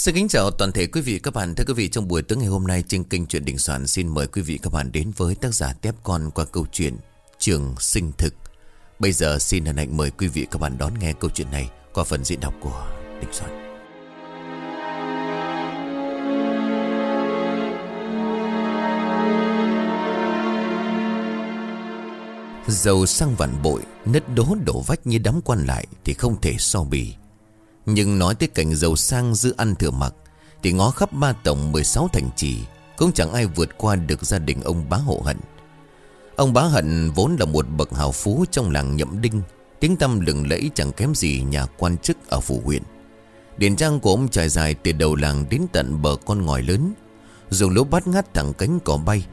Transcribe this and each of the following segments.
Xin kính chào toàn thể quý vị các bạn. Thưa quý vị, trong buổi tối ngày hôm nay trên kênh truyện Đình Soạn xin mời quý vị các bạn đến với tác giả Tép Con qua câu chuyện Trường Sinh Thực. Bây giờ xin hân hạnh mời quý vị các bạn đón nghe câu chuyện này qua phần diễn đọc của Đình Soạn. Dầu sang vạn bội, nứt đố đổ vách như đám quan lại thì không thể so bì. Nhưng nói tới cảnh giàu sang giữ ăn thừa mặc Thì ngó khắp ba tổng 16 thành trì Cũng chẳng ai vượt qua được gia đình ông bá hộ hận. Ông bá hận vốn là một bậc hào phú trong làng nhậm đinh Tiếng tâm lừng lẫy chẳng kém gì nhà quan chức ở phủ huyện. Điền trang của ông trải dài từ đầu làng đến tận bờ con ngòi lớn Dùng lúa bát ngắt thẳng cánh cỏ bay.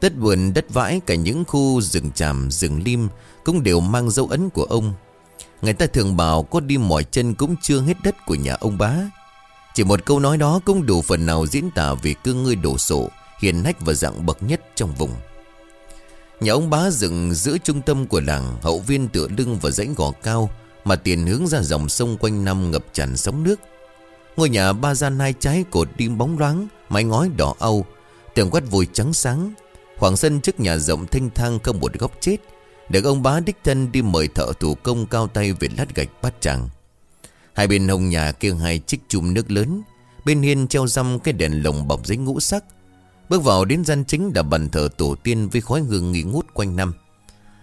Tất vườn đất vãi cả những khu rừng tràm, rừng lim Cũng đều mang dấu ấn của ông Người ta thường bảo có đi mỏi chân cũng chưa hết đất của nhà ông bá. Chỉ một câu nói đó cũng đủ phần nào diễn tả về cương ngươi đổ sộ, Hiền hách và dạng bậc nhất trong vùng. Nhà ông bá dựng giữa trung tâm của làng, Hậu viên tựa lưng và dãy gò cao Mà tiền hướng ra dòng sông quanh năm ngập tràn sóng nước. Ngôi nhà ba gian hai trái cột đêm bóng loáng, Mái ngói đỏ âu Tường quát vùi trắng sáng. Khoảng sân trước nhà rộng thanh thang không một góc chết được ông bá đích thân đi mời thợ thủ công cao tay về lát gạch bát tràng. Hai bên hông nhà kêu hai chiếc chùm nước lớn, Bên hiên treo răm cái đèn lồng bọc giấy ngũ sắc. Bước vào đến gian chính là bàn thờ tổ tiên với khói hương nghi ngút quanh năm.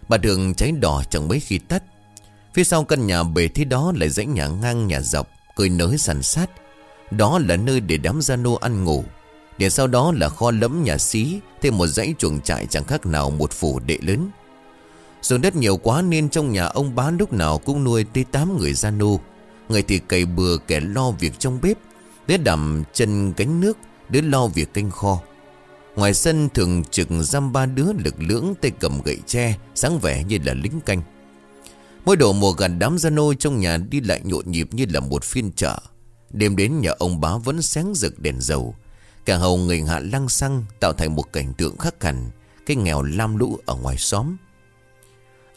Bà đường cháy đỏ chẳng mấy khi tắt. Phía sau căn nhà bề thế đó lại dãy nhà ngang nhà dọc, Cười nới sàn sát. Đó là nơi để đám gia nô ăn ngủ. Để sau đó là kho lẫm nhà xí, Thêm một dãy chuồng trại chẳng khác nào một phủ đệ lớn. Dùng đất nhiều quá nên trong nhà ông bá lúc nào cũng nuôi tới 8 người gia nô. Người thì cày bừa kẻ lo việc trong bếp Đứa đầm chân gánh nước Đứa lo việc canh kho. Ngoài sân thường trực giam ba đứa lực lưỡng tay cầm gậy tre, Sáng vẻ như là lính canh. Mỗi độ mùa gần đám gia nô trong nhà đi lại nhộn nhịp như là một phiên chợ. Đêm đến nhà ông bá vẫn sáng rực đèn dầu. Cả hầu người hạ lăng xăng Tạo thành một cảnh tượng khắc hẳn. Cái nghèo lam lũ ở ngoài xóm.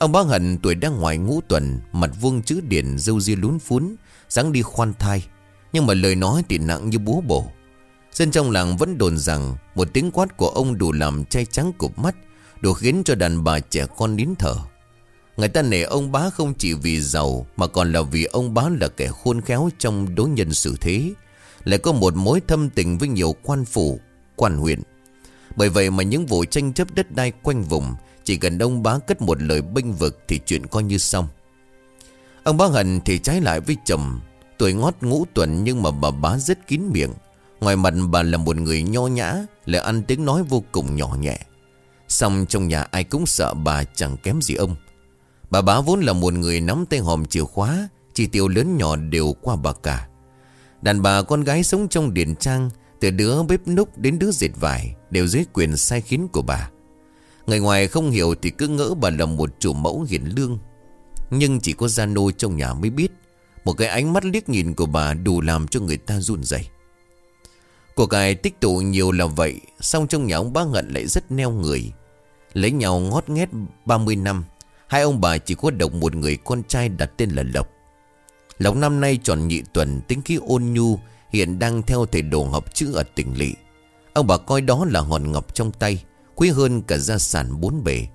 Ông bá hận tuổi đang ngoài ngũ tuần, Mặt vuông chữ điển dâu ria lún phún, dáng đi khoan thai. Nhưng mà lời nói thì nặng như búa bổ. Dân trong làng vẫn đồn rằng Một tiếng quát của ông đủ làm chay trắng cụp mắt, Đủ khiến cho đàn bà trẻ con nín thở. Người ta nể ông bá không chỉ vì giàu, Mà còn là vì ông bá là kẻ khôn khéo Trong đối nhân xử thế. Lại có một mối thâm tình với nhiều quan phủ, Quan huyện. Bởi vậy mà những vụ tranh chấp đất đai quanh vùng chỉ cần ông bá cất một lời bênh vực Thì chuyện coi như xong. Ông bá hận thì trái lại với chồng. Tuổi ngót ngũ tuần nhưng mà bà bá rất kín miệng. Ngoài mặt bà là một người nho nhã, Lại ăn tiếng nói vô cùng nhỏ nhẹ. Xong trong nhà ai cũng sợ bà chẳng kém gì ông. Bà bá vốn là một người nắm tay hòm chìa khóa, Chi tiêu lớn nhỏ đều qua bà cả. Đàn bà con gái sống trong điển trang, Từ đứa bếp núc đến đứa dệt vải Đều dưới quyền sai khiến của bà. Người ngoài không hiểu thì cứ ngỡ bà là một chủ mẫu hiền lương. Nhưng chỉ có gia nô trong nhà mới biết, Một cái ánh mắt liếc nhìn của bà đủ làm cho người ta run rẩy. Của cải tích tụ nhiều là vậy Xong trong nhà ông bác ngận lại rất neo người. Lấy nhau ngót nghét 30 năm, Hai ông bà chỉ có độc một người con trai đặt tên là Lộc. Lộc năm nay tròn nhị tuần, tính khí ôn nhu, Hiện đang theo thầy đồ học chữ ở tỉnh lỵ. Ông bà coi đó là hòn ngọc trong tay. Quý hơn cả gia sản bốn bề.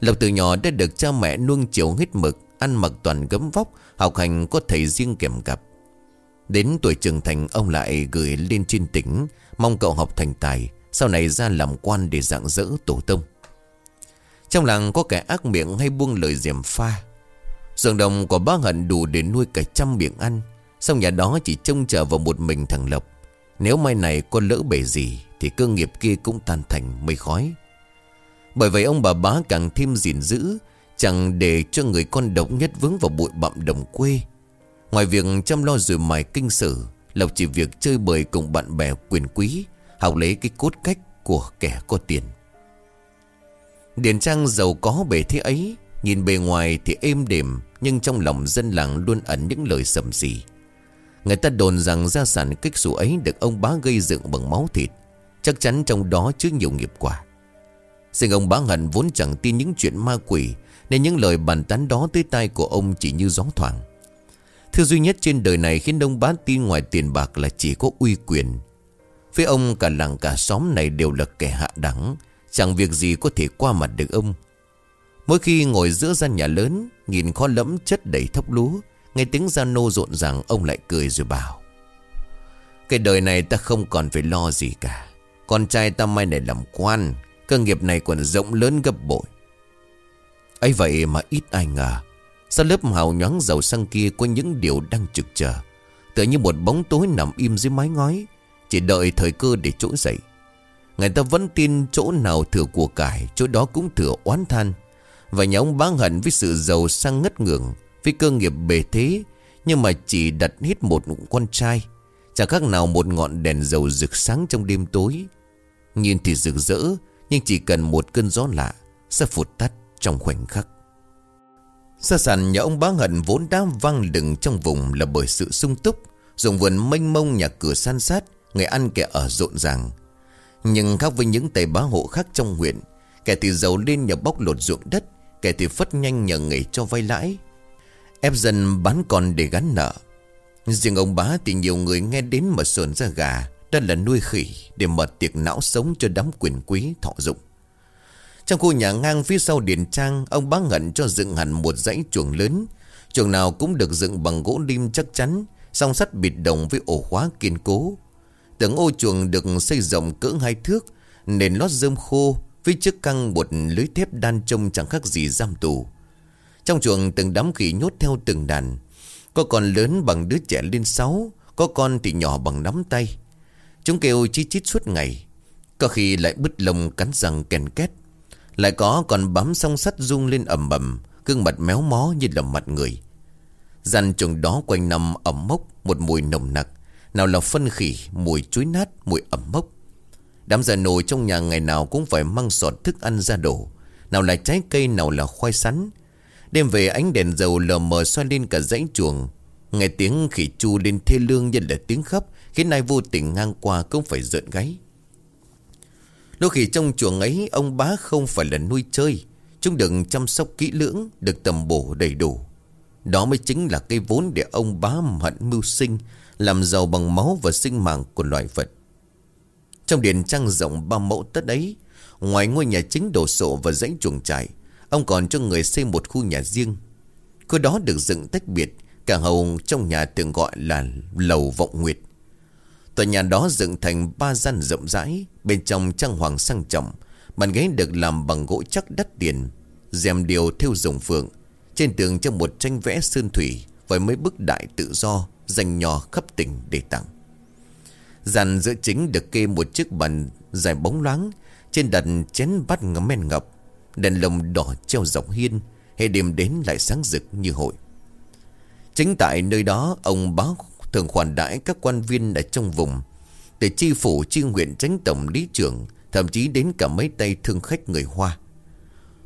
Lộc từ nhỏ đã được cha mẹ nuông chiều hết mực, Ăn mặc toàn gấm vóc, Học hành có thầy riêng kèm cặp. Đến tuổi trưởng thành, ông lại gửi lên trên tỉnh, Mong cậu học thành tài, Sau này ra làm quan để dạng dỡ tổ tông. Trong làng có kẻ ác miệng hay buông lời diềm pha. Dường đồng của bác hận đủ để nuôi cả trăm miệng ăn Xong nhà đó chỉ trông chờ vào một mình thằng Lộc. Nếu mai này có lỡ bể gì thì cơ nghiệp kia cũng tan thành mây khói. Bởi vậy ông bà bá càng thêm gìn giữ, Chẳng để cho người con độc nhất vướng vào bụi bặm đồng quê. Ngoài việc chăm lo rồi mài kinh sử Lộc chỉ việc chơi bời cùng bạn bè quyền quý, Học lấy cái cốt cách của kẻ có tiền. Điền Trang giàu có bề thế ấy, Nhìn bề ngoài thì êm đềm, Nhưng trong lòng dân làng luôn ẩn những lời sầm xì. Người ta đồn rằng gia sản kích sủ ấy Được ông bá gây dựng bằng máu thịt Chắc chắn trong đó chứa nhiều nghiệp quả. Sinh ông bá hận vốn chẳng tin những chuyện ma quỷ, Nên những lời bàn tán đó tới tai của ông chỉ như gió thoảng. Thứ duy nhất trên đời này khiến ông bá tin ngoài tiền bạc là chỉ có uy quyền. Với ông, cả làng cả xóm này đều là kẻ hạ đẳng, Chẳng việc gì có thể qua mặt được ông. Mỗi khi ngồi giữa gian nhà lớn, Nhìn kho lẫm chất đầy thóc lúa, Nghe tiếng gia nô rộn ràng, Ông lại cười rồi bảo, Cái đời này ta không còn phải lo gì cả. Con trai ta mai này làm quan, Cơ nghiệp này còn rộng lớn gấp bội. Ấy vậy mà ít ai ngờ, Sao lớp hào nhoáng giàu sang kia Có những điều đang trực chờ. Tựa như một bóng tối nằm im dưới mái ngói, Chỉ đợi thời cơ để trỗi dậy. Người ta vẫn tin chỗ nào thừa của cải, Chỗ đó cũng thừa oán than. Và nhà ông bán hận với sự giàu sang ngất ngưỡng Với cơ nghiệp bề thế, Nhưng mà chỉ đặt hết một con trai. Chẳng khác nào một ngọn đèn dầu rực sáng trong đêm tối. Nhìn thì rực rỡ, Nhưng chỉ cần một cơn gió lạ Sẽ phụt tắt trong khoảnh khắc. Xa sàn nhà ông bá hận vốn đã vang lừng trong vùng là bởi sự sung túc, Dùng vườn mênh mông nhà cửa san sát, Người ăn kẻ ở rộn ràng. Nhưng khác với những tay bá hộ khác trong huyện, Kẻ thì giàu lên nhờ bóc lột ruộng đất, Kẻ thì phất nhanh nhờ nghề cho vay lãi. Ép dân bán con để gắn nợ Riêng ông bá thì nhiều người nghe đến mà sờn ra gà. Đó là nuôi khỉ Để mở tiệc não sống cho đám quyền quý thọ dụng. Trong khu nhà ngang phía sau điền trang, Ông bá ngẩn cho dựng hẳn một dãy chuồng lớn. Chuồng nào cũng được dựng bằng gỗ lim chắc chắn, Song sắt bịt đồng với ổ khóa kiên cố. Tầng ô chuồng được xây rộng cỡ hai thước, Nền lót rơm khô Với chiếc căng một lưới thép đan trông chẳng khác gì giam tù. Trong chuồng từng đám khỉ nhốt theo từng đàn có con lớn bằng đứa trẻ lên sáu Có con thì nhỏ bằng nắm tay. Chúng kêu chi chít suốt ngày. Có khi lại bứt lông cắn răng kèn két. Lại có còn bám song sắt rung lên ẩm ẩm Gương mặt méo mó như là mặt người. Gian chuồng đó quanh năm ẩm mốc Một mùi nồng nặc. Nào là phân khỉ, mùi chuối nát, mùi ẩm mốc. Đám già nồi trong nhà ngày nào cũng phải mang sọt thức ăn ra đổ. Nào là trái cây, nào là khoai sắn. Đêm về, ánh đèn dầu lờ mờ xoay lên cả dãy chuồng. Nghe tiếng khỉ chu lên thê lương như là tiếng khóc, Khiến ai vô tình ngang qua cũng phải giận gáy. Lúc khỉ trong chuồng ấy, Ông bá không phải là nuôi chơi. Chúng được chăm sóc kỹ lưỡng, Được tầm bổ đầy đủ. Đó mới chính là cây vốn để ông bá hận mưu sinh, làm giàu bằng máu và sinh mạng của loài vật. Trong điện trang rộng ba mẫu tất ấy, Ngoài ngôi nhà chính đổ sộ và dãy chuồng trại Ông còn cho người xây một khu nhà riêng. Khu đó được dựng tách biệt, Cả hầu trong nhà thường gọi là Lầu Vọng Nguyệt. Tòa nhà đó dựng thành ba gian rộng rãi, Bên trong trang hoàng sang trọng Bàn ghế được làm bằng gỗ chắc đắt tiền, rèm điều theo rồng phượng. Trên tường trong một tranh vẽ sơn thủy Với mấy bức đại tự do Dành nhỏ khắp tỉnh để tặng. Dàn giữa chính được kê một chiếc bàn dài bóng loáng, Trên đặt chén bát ngấm men ngọc. Đèn lồng đỏ treo dọc hiên Hệ đêm đến lại sáng rực như hội. Chính tại nơi đó, Ông báo thường khoản đãi các quan viên ở trong vùng Để chi phủ, chi nguyện tránh tổng lý trưởng, Thậm chí đến cả mấy tay thương khách người Hoa.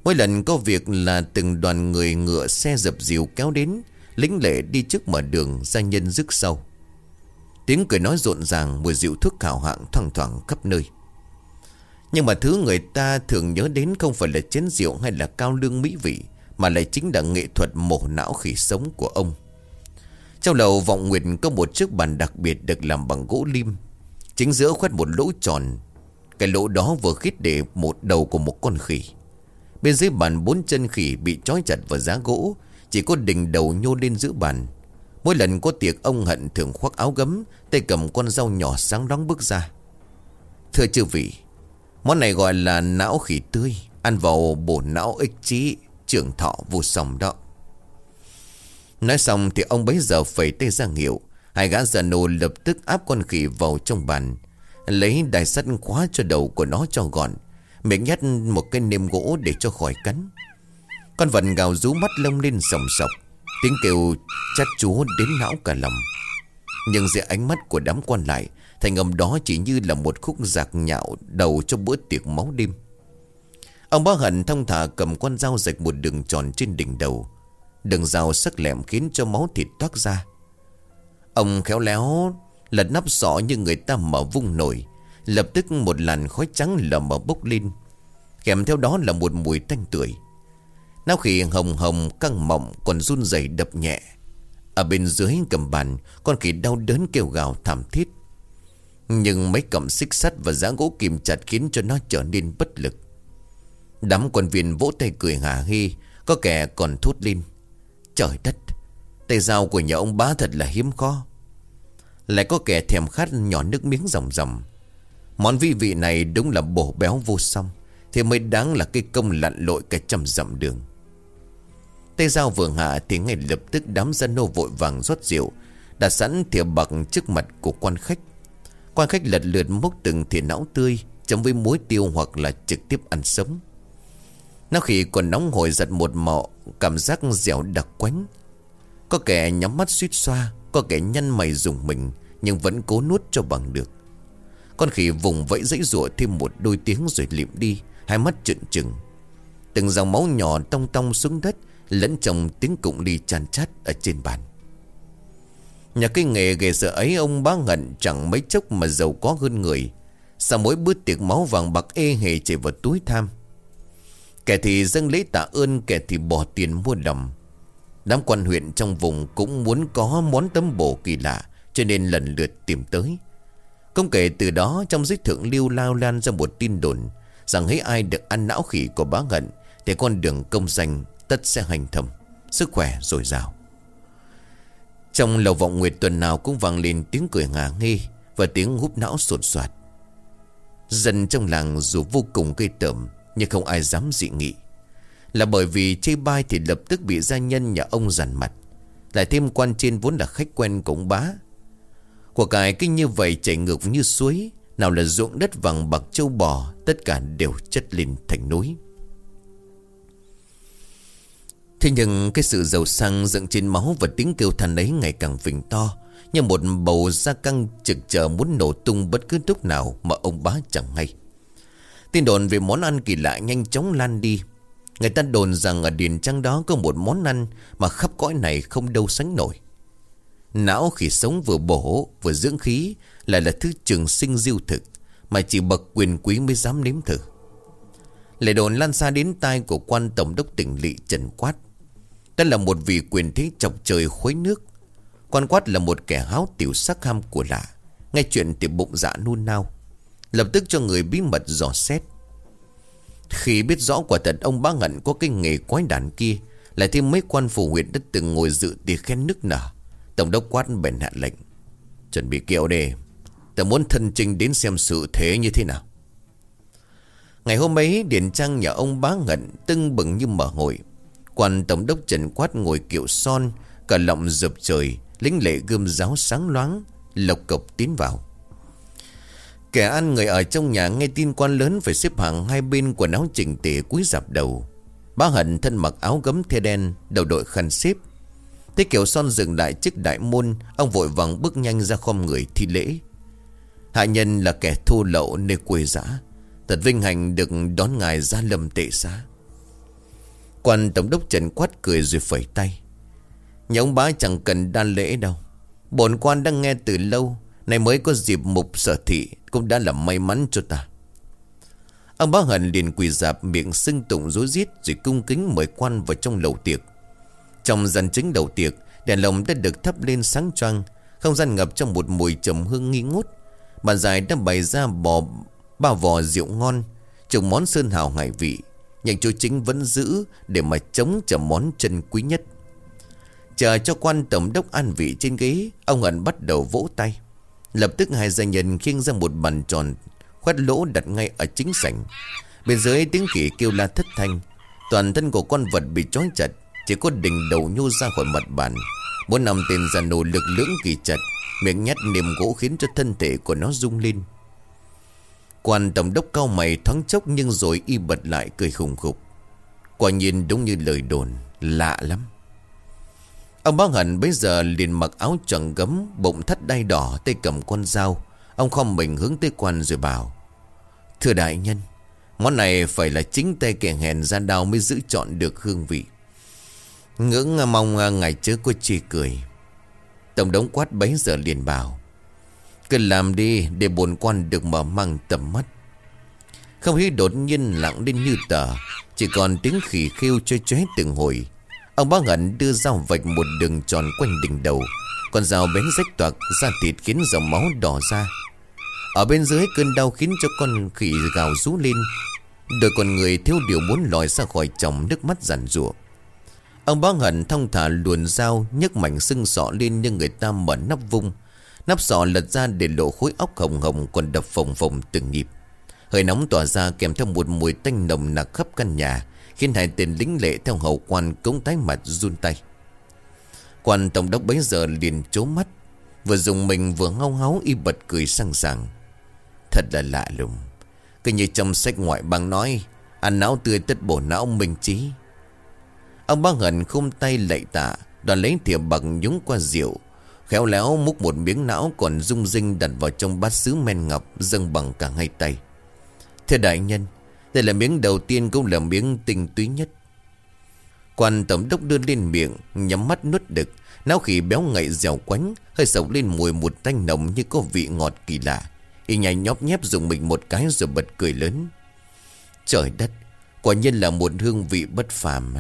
Mỗi lần có việc là từng đoàn người ngựa xe dập dìu kéo đến, Lính lệ đi trước mở đường gia nhân rước sau. Tiếng cười nói rộn ràng, Mùi rượu thuốc khảo hạng thoang thoảng khắp nơi. Nhưng mà thứ người ta thường nhớ đến Không phải là chén rượu hay là cao lương mỹ vị, Mà lại chính là nghệ thuật mổ não khỉ sống của ông. Trong lầu vọng nguyệt có một chiếc bàn đặc biệt Được làm bằng gỗ lim. Chính giữa khoét một lỗ tròn. Cái lỗ đó vừa khít để một đầu của một con khỉ. Bên dưới bàn bốn chân khỉ bị trói chặt vào giá gỗ, chỉ có đỉnh đầu nhô lên giữa bàn. Mỗi lần có tiệc, ông Hận thường khoác áo gấm, Tay cầm con dao nhỏ sáng đóng bước ra. Thưa chư vị Món này gọi là não khỉ tươi, Ăn vào bổ não ích trí Trưởng thọ vô sòng đó. Nói xong thì ông bấy giờ phẩy tay ra hiệu Hai gã già nô lập tức áp con khỉ vào trong bàn, Lấy đài sắt khóa cho đầu của nó cho gọn, Miệng nhét một cái nêm gỗ để cho khỏi cắn. Con vật gào rú mắt lông lên sòng sọc, Tiếng kêu chát chúa đến não cả lòng. Nhưng dưới ánh mắt của đám quan lại Thành âm đó chỉ như là một khúc giạc nhạo đầu cho bữa tiệc máu đêm. Ông bá hận thông thả cầm con dao rạch một đường tròn trên đỉnh đầu. Đường dao sắc lẹm khiến cho máu thịt toát ra. Ông khéo léo lật nắp sọ như người ta mở vung nổi. Lập tức một làn khói trắng lờ mờ bốc lên. Kèm theo đó là một mùi tanh tưởi. Náo khỉ hồng hồng căng mọng còn run rẩy đập nhẹ. Ở bên dưới cầm bàn, Con khỉ đau đớn kêu gào thảm thiết. Nhưng mấy cọng xích sắt và giá gỗ kìm chặt Khiến cho nó trở nên bất lực. Đám quân viên vỗ tay cười hả hê, Có kẻ còn thốt lên. Trời đất, Tay dao của nhà ông bá thật là hiếm khó Lại có kẻ thèm khát nhỏ nước miếng ròng ròng. Món vi vị này đúng là bổ béo vô song, Thì mới đáng là cái công lặn lội cả trăm dặm đường. Tay dao vừa hạ thì ngay lập tức đám dân nô vội vàng rót rượu Đặt sẵn thìa bạc trước mặt của quan khách. Quan khách lật lượt múc từng thìa não tươi, Chấm với muối tiêu hoặc là trực tiếp ăn sống. Nó khi còn nóng hổi giật một mọ, Cảm giác dẻo đặc quánh. Có kẻ nhắm mắt suýt xoa, Có kẻ nhăn mày dùng mình, Nhưng vẫn cố nuốt cho bằng được. Con khỉ vùng vẫy dãy rụa thêm một đôi tiếng rồi liệm đi, Hai mắt trợn trừng. Từng dòng máu nhỏ tông tông xuống đất, Lẫn trong tiếng cụng ly chan chát ở trên bàn. Nhà cái nghề ghề sợ ấy, ông bá ngẩn chẳng mấy chốc mà giàu có hơn người. Sau mỗi bữa tiệc máu vàng bạc ê hề chảy vào túi tham. Kẻ thì dâng lấy tạ ơn, Kẻ thì bỏ tiền mua đầm. Đám quan huyện trong vùng cũng muốn có món tấm bổ kỳ lạ, Cho nên lần lượt tìm tới. Công kể từ đó, trong giới thượng lưu lao lan ra một tin đồn Rằng hãy ai được ăn não khỉ của bá ngận, Thì con đường công danh tất sẽ hành thầm. Sức khỏe dồi dào. Trong lầu vọng nguyệt tuần nào cũng vang lên tiếng cười ngả nghi Và tiếng hút não sột soạt. Dân trong làng dù vô cùng gây tởm, Nhưng không ai dám dị nghị. Là bởi vì chê bai thì lập tức bị gia nhân nhà ông giàn mặt. Lại thêm quan trên vốn là khách quen cũng bá. Của cải kinh như vậy chảy ngược như suối, Nào là ruộng đất vàng bạc châu bò, Tất cả đều chất lên thành núi. Thế nhưng cái sự giàu sang dựng trên máu và tiếng kêu than ấy ngày càng phình to, Như một bầu da căng trực chờ muốn nổ tung bất cứ lúc nào mà ông bá chẳng hay. Tin đồn về món ăn kỳ lạ nhanh chóng lan đi. Người ta đồn rằng ở điền trang đó có một món ăn mà khắp cõi này không đâu sánh nổi. Não khi sống vừa bổ, vừa dưỡng khí lại là thứ trường sinh diêu thực Mà chỉ bậc quyền quý mới dám nếm thử. Lệ đồn lan xa đến tai của quan tổng đốc tỉnh lỵ Trần Quát đây là một vị quyền thế chọc trời khuấy nước. Quan quát là một kẻ háo tiểu sắc ham của lạ. Nghe chuyện thì bụng dạ nôn nao. Lập tức cho người bí mật dò xét. Khi biết rõ quả thật ông bá ngẩn có cái nghề quái đản kia, Lại thêm mấy quan phủ huyện đã từng ngồi dự tiệc khen nức nở. Tổng đốc quát bèn hạ lệnh. Chuẩn bị kiệu đề Ta muốn thân trình đến xem sự thế như thế nào. Ngày hôm ấy Điển Trang nhà ông bá ngẩn Tưng bừng như mở hội. Quan tổng đốc Trần Quát ngồi kiệu son, Cả lọng dập trời, Lính lệ gươm giáo sáng loáng, Lộc cộc tiến vào. Kẻ ăn người ở trong nhà nghe tin quan lớn Phải xếp hàng hai bên quần áo chỉnh tề cúi dạp đầu. Bá hận thân mặc áo gấm thê đen, Đầu đội khăn xếp. Thế Kiều son dừng lại trước đại môn, Ông vội vàng bước nhanh ra khom người thi lễ. Hạ nhân là kẻ thô lậu nơi quê giã Thật vinh hạnh được đón ngài ra lầm tệ xá. Quan tổng đốc Trần Quát cười rồi phẩy tay. Nhà ông bá chẳng cần đan lễ đâu. Bổn quan đang nghe từ lâu Này mới có dịp mục sở thị Cũng đã là may mắn cho ta. Ông bá hận liền quỳ dạp miệng xưng tụng rối rít Rồi cung kính mời quan vào trong lầu tiệc. Trong gian chính đầu tiệc, Đèn lồng đã được thắp lên sáng choang, Không gian ngập trong một mùi trầm hương nghi ngút. Bàn dài đã bày ra bò, ba vò rượu ngon, Trồng món sơn hào ngải vị nhưng chú chính vẫn giữ Để mà chống cho món chân quý nhất. Chờ cho quan tổng đốc an vị trên ghế, Ông ẩn bắt đầu vỗ tay. Lập tức hai gia nhân khiêng ra một bàn tròn, Khoét lỗ đặt ngay ở chính sảnh. Bên dưới tiếng khỉ kêu la thất thanh. Toàn thân của con vật bị trói chặt, Chỉ có đỉnh đầu nhô ra khỏi mặt bàn. Bốn năm tên già nổ lực lưỡng kỳ chặt, Miệng nhát niềm gỗ khiến cho thân thể của nó rung lên. Quan tổng đốc cao mày thoáng chốc nhưng rồi y bật lại cười khủng khục. Quả nhiên đúng như lời đồn, lạ lắm. Ông bác hận bây giờ liền mặc áo tròn gấm, bụng thắt đai đỏ, tay cầm con dao. Ông khom mình hướng tới quan rồi bảo. Thưa đại nhân, món này phải là chính tay kẻ hèn ra đao mới giữ chọn được hương vị. Ngưỡng mong ngài chớ có chê cười. Tổng đống quát bấy giờ liền bảo. Cứ làm đi để bồn quan được mở mang tầm mắt. Không khí đột nhiên lặng đến như tờ, Chỉ còn tiếng khỉ khiêu chơi chóe từng hồi. Ông bác ngẩn đưa dao vạch một đường tròn quanh đỉnh đầu, Con dao bén rách toạc ra thịt khiến dòng máu đỏ ra. Ở bên dưới cơn đau khiến cho con khỉ gào rú lên, Đôi con người thiếu điều muốn lòi ra khỏi chồng nước mắt giàn rủa Ông bác hận thông thả luồn dao nhấc mảnh xương sọ lên như người ta mở nắp vung. Nắp sọ lật ra để lộ khối óc hồng hồng còn đập phồng phồng từng nhịp. Hơi nóng tỏa ra kèm theo một mùi tanh nồng nặc khắp căn nhà, Khiến hai tên lính lệ theo hậu quan cống tái mặt run tay. Quan tổng đốc bấy giờ liền chố mắt, Vừa dùng mình vừa ngao ngáo y bật cười sang sảng. Thật là lạ lùng, Cứ như trong sách ngoại bang nói, Ăn não tươi tất bổ não minh trí. Ông bác hận không tay lạy tạ, Đoàn lấy thìa bằng nhúng qua rượu Khéo léo múc một miếng não còn rung rinh đặt vào trong bát sứ men ngọc dâng bằng cả hai tay. Thưa đại nhân, đây là miếng đầu tiên cũng là miếng tinh túy nhất. Quan tổng đốc đưa lên miệng, nhắm mắt nuốt đực, não khỉ béo ngậy dẻo quánh, hơi sầu lên mùi một tanh nồng như có vị ngọt kỳ lạ. Y nhảy nhóp nhép dùng mình một cái rồi bật cười lớn. Trời đất, quả nhiên là một hương vị bất phàm.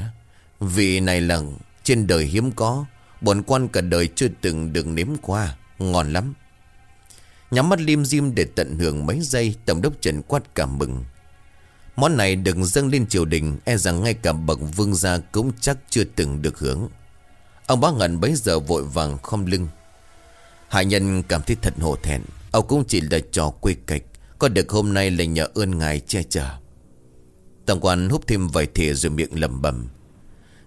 Vị này là trên đời hiếm có, Bọn quan cả đời chưa từng được nếm qua, Ngon lắm. Nhắm mắt lim dim để tận hưởng mấy giây, Tổng đốc Trần quát cảm mừng. Món này đừng dâng lên triều đình E rằng ngay cả bậc vương gia Cũng chắc chưa từng được hưởng. Ông bác ngẩn bấy giờ vội vàng khom lưng. Hạ nhân cảm thấy thật hổ thẹn. Ông cũng chỉ là trò quê cạch, Có được hôm nay là nhờ ơn ngài che chở. Tổng quan hút thêm vài thìa rồi miệng lầm bầm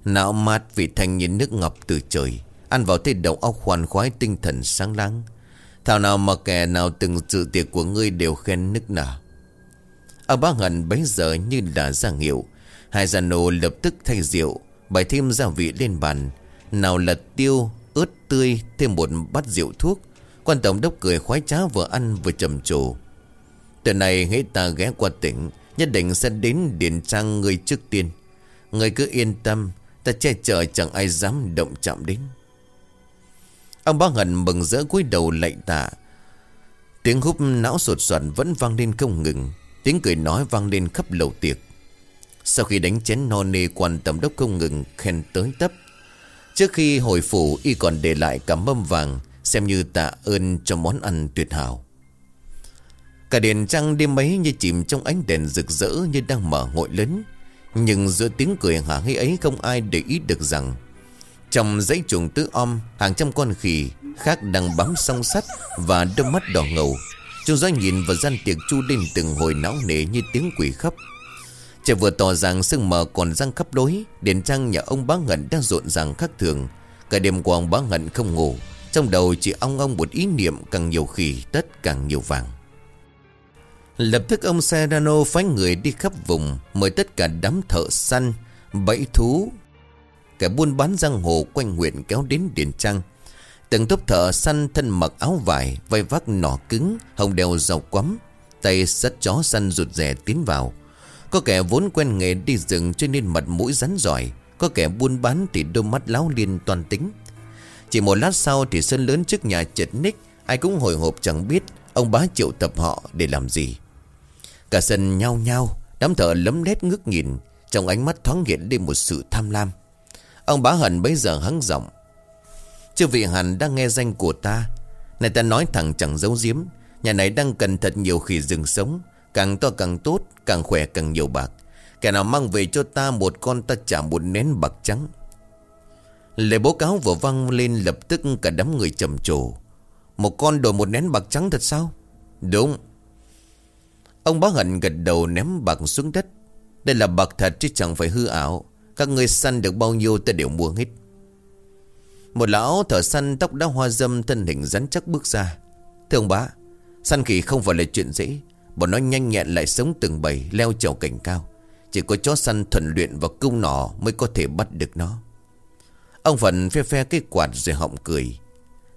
Não mát vì thanh nhìn nước ngọc từ trời. Ăn vào thấy đầu óc khoan khoái tinh thần sáng láng. Thảo nào mà kẻ nào từng dự tiệc của ngươi đều khen nức nở. Ở bác hẳn bấy giờ như là giang hiệu. Hai già nô lập tức thay rượu Bày thêm gia vị lên bàn. Nào là tiêu, ớt tươi Thêm một bát rượu thuốc. Quan tổng đốc cười khoái trá vừa ăn vừa trầm trồ. Từ này hãy ta ghé qua tỉnh Nhất định sẽ đến Điền Trang người trước tiên. Người cứ yên tâm Ta che chở chẳng ai dám động chạm đến. Ông bác hận mừng rỡ cúi đầu lạy tạ Tiếng húp não sột soạt vẫn vang lên không ngừng. Tiếng cười nói vang lên khắp lầu tiệc. Sau khi đánh chén no nê quan tổng đốc không ngừng khen tới tấp. Trước khi hồi phủ, y còn để lại cả mâm vàng, Xem như tạ ơn cho món ăn tuyệt hảo. Cả đèn trăng đêm ấy như chìm trong ánh đèn rực rỡ như đang mở hội lớn nhưng giữa tiếng cười hả hê ấy không ai để ý được rằng, Trong dãy chuồng tứ om, Hàng trăm con khỉ khác đang bám song sắt Và đôi mắt đỏ ngầu. Chúng gió nhìn vào gian tiệc chu lên từng hồi não nề như tiếng quỷ khóc. Trời vừa tỏ rằng sương mờ còn răng khắp đối Đèn trăng nhà ông bá ngẩn đang rộn ràng khác thường. Cả đêm qua ông bá ngẩn không ngủ, Trong đầu chỉ ong ong một ý niệm càng nhiều khỉ, tất càng nhiều vàng. Lập tức ông Serrano phái người đi khắp vùng, Mời tất cả đám thợ săn, Bẫy thú, Kẻ buôn bán giang hồ quanh huyện kéo đến Điền Trang. Từng tốp thợ săn thân mặc áo vải Vai vác nỏ cứng, Hồng đeo dầu quắm, Tay sắt chó săn rụt rè tiến vào. Có kẻ vốn quen nghề đi rừng Cho nên mặt mũi rắn giỏi, Có kẻ buôn bán thì đôi mắt láo liên toàn tính. Chỉ một lát sau thì sân lớn trước nhà chật ních, Ai cũng hồi hộp chẳng biết Ông bá triệu tập họ để làm gì. Cả sân nhao nhao, Đám thợ lấm lét ngước nhìn, Trong ánh mắt thoáng hiện lên một sự tham lam. Ông bá hận bấy giờ hắng giọng, Chư vị hẳn đang nghe danh của ta. Này ta nói thẳng chẳng giấu giếm, Nhà này đang cần thật nhiều khỉ rừng sống, Càng to càng tốt, Càng khỏe càng nhiều bạc. Kẻ nào mang về cho ta một con ta trả một nén bạc trắng. Lời bố cáo vừa văng lên lập tức cả đám người trầm trồ. Một con đổi một nén bạc trắng thật sao? Đúng. Ông bá hận gật đầu ném bạc xuống đất. Đây là bạc thật chứ chẳng phải hư ảo. Các người săn được bao nhiêu ta đều mua hết. Một lão thợ săn tóc đã hoa dâm Thân hình rắn chắc bước ra. Thưa ông bá, Săn khỉ không phải là chuyện dễ. Bọn nó nhanh nhẹn lại sống từng bầy, Leo trèo cảnh cao. Chỉ có chó săn thuần luyện và cung nỏ Mới có thể bắt được nó. Ông Phần phe phe cái quạt rồi họng cười.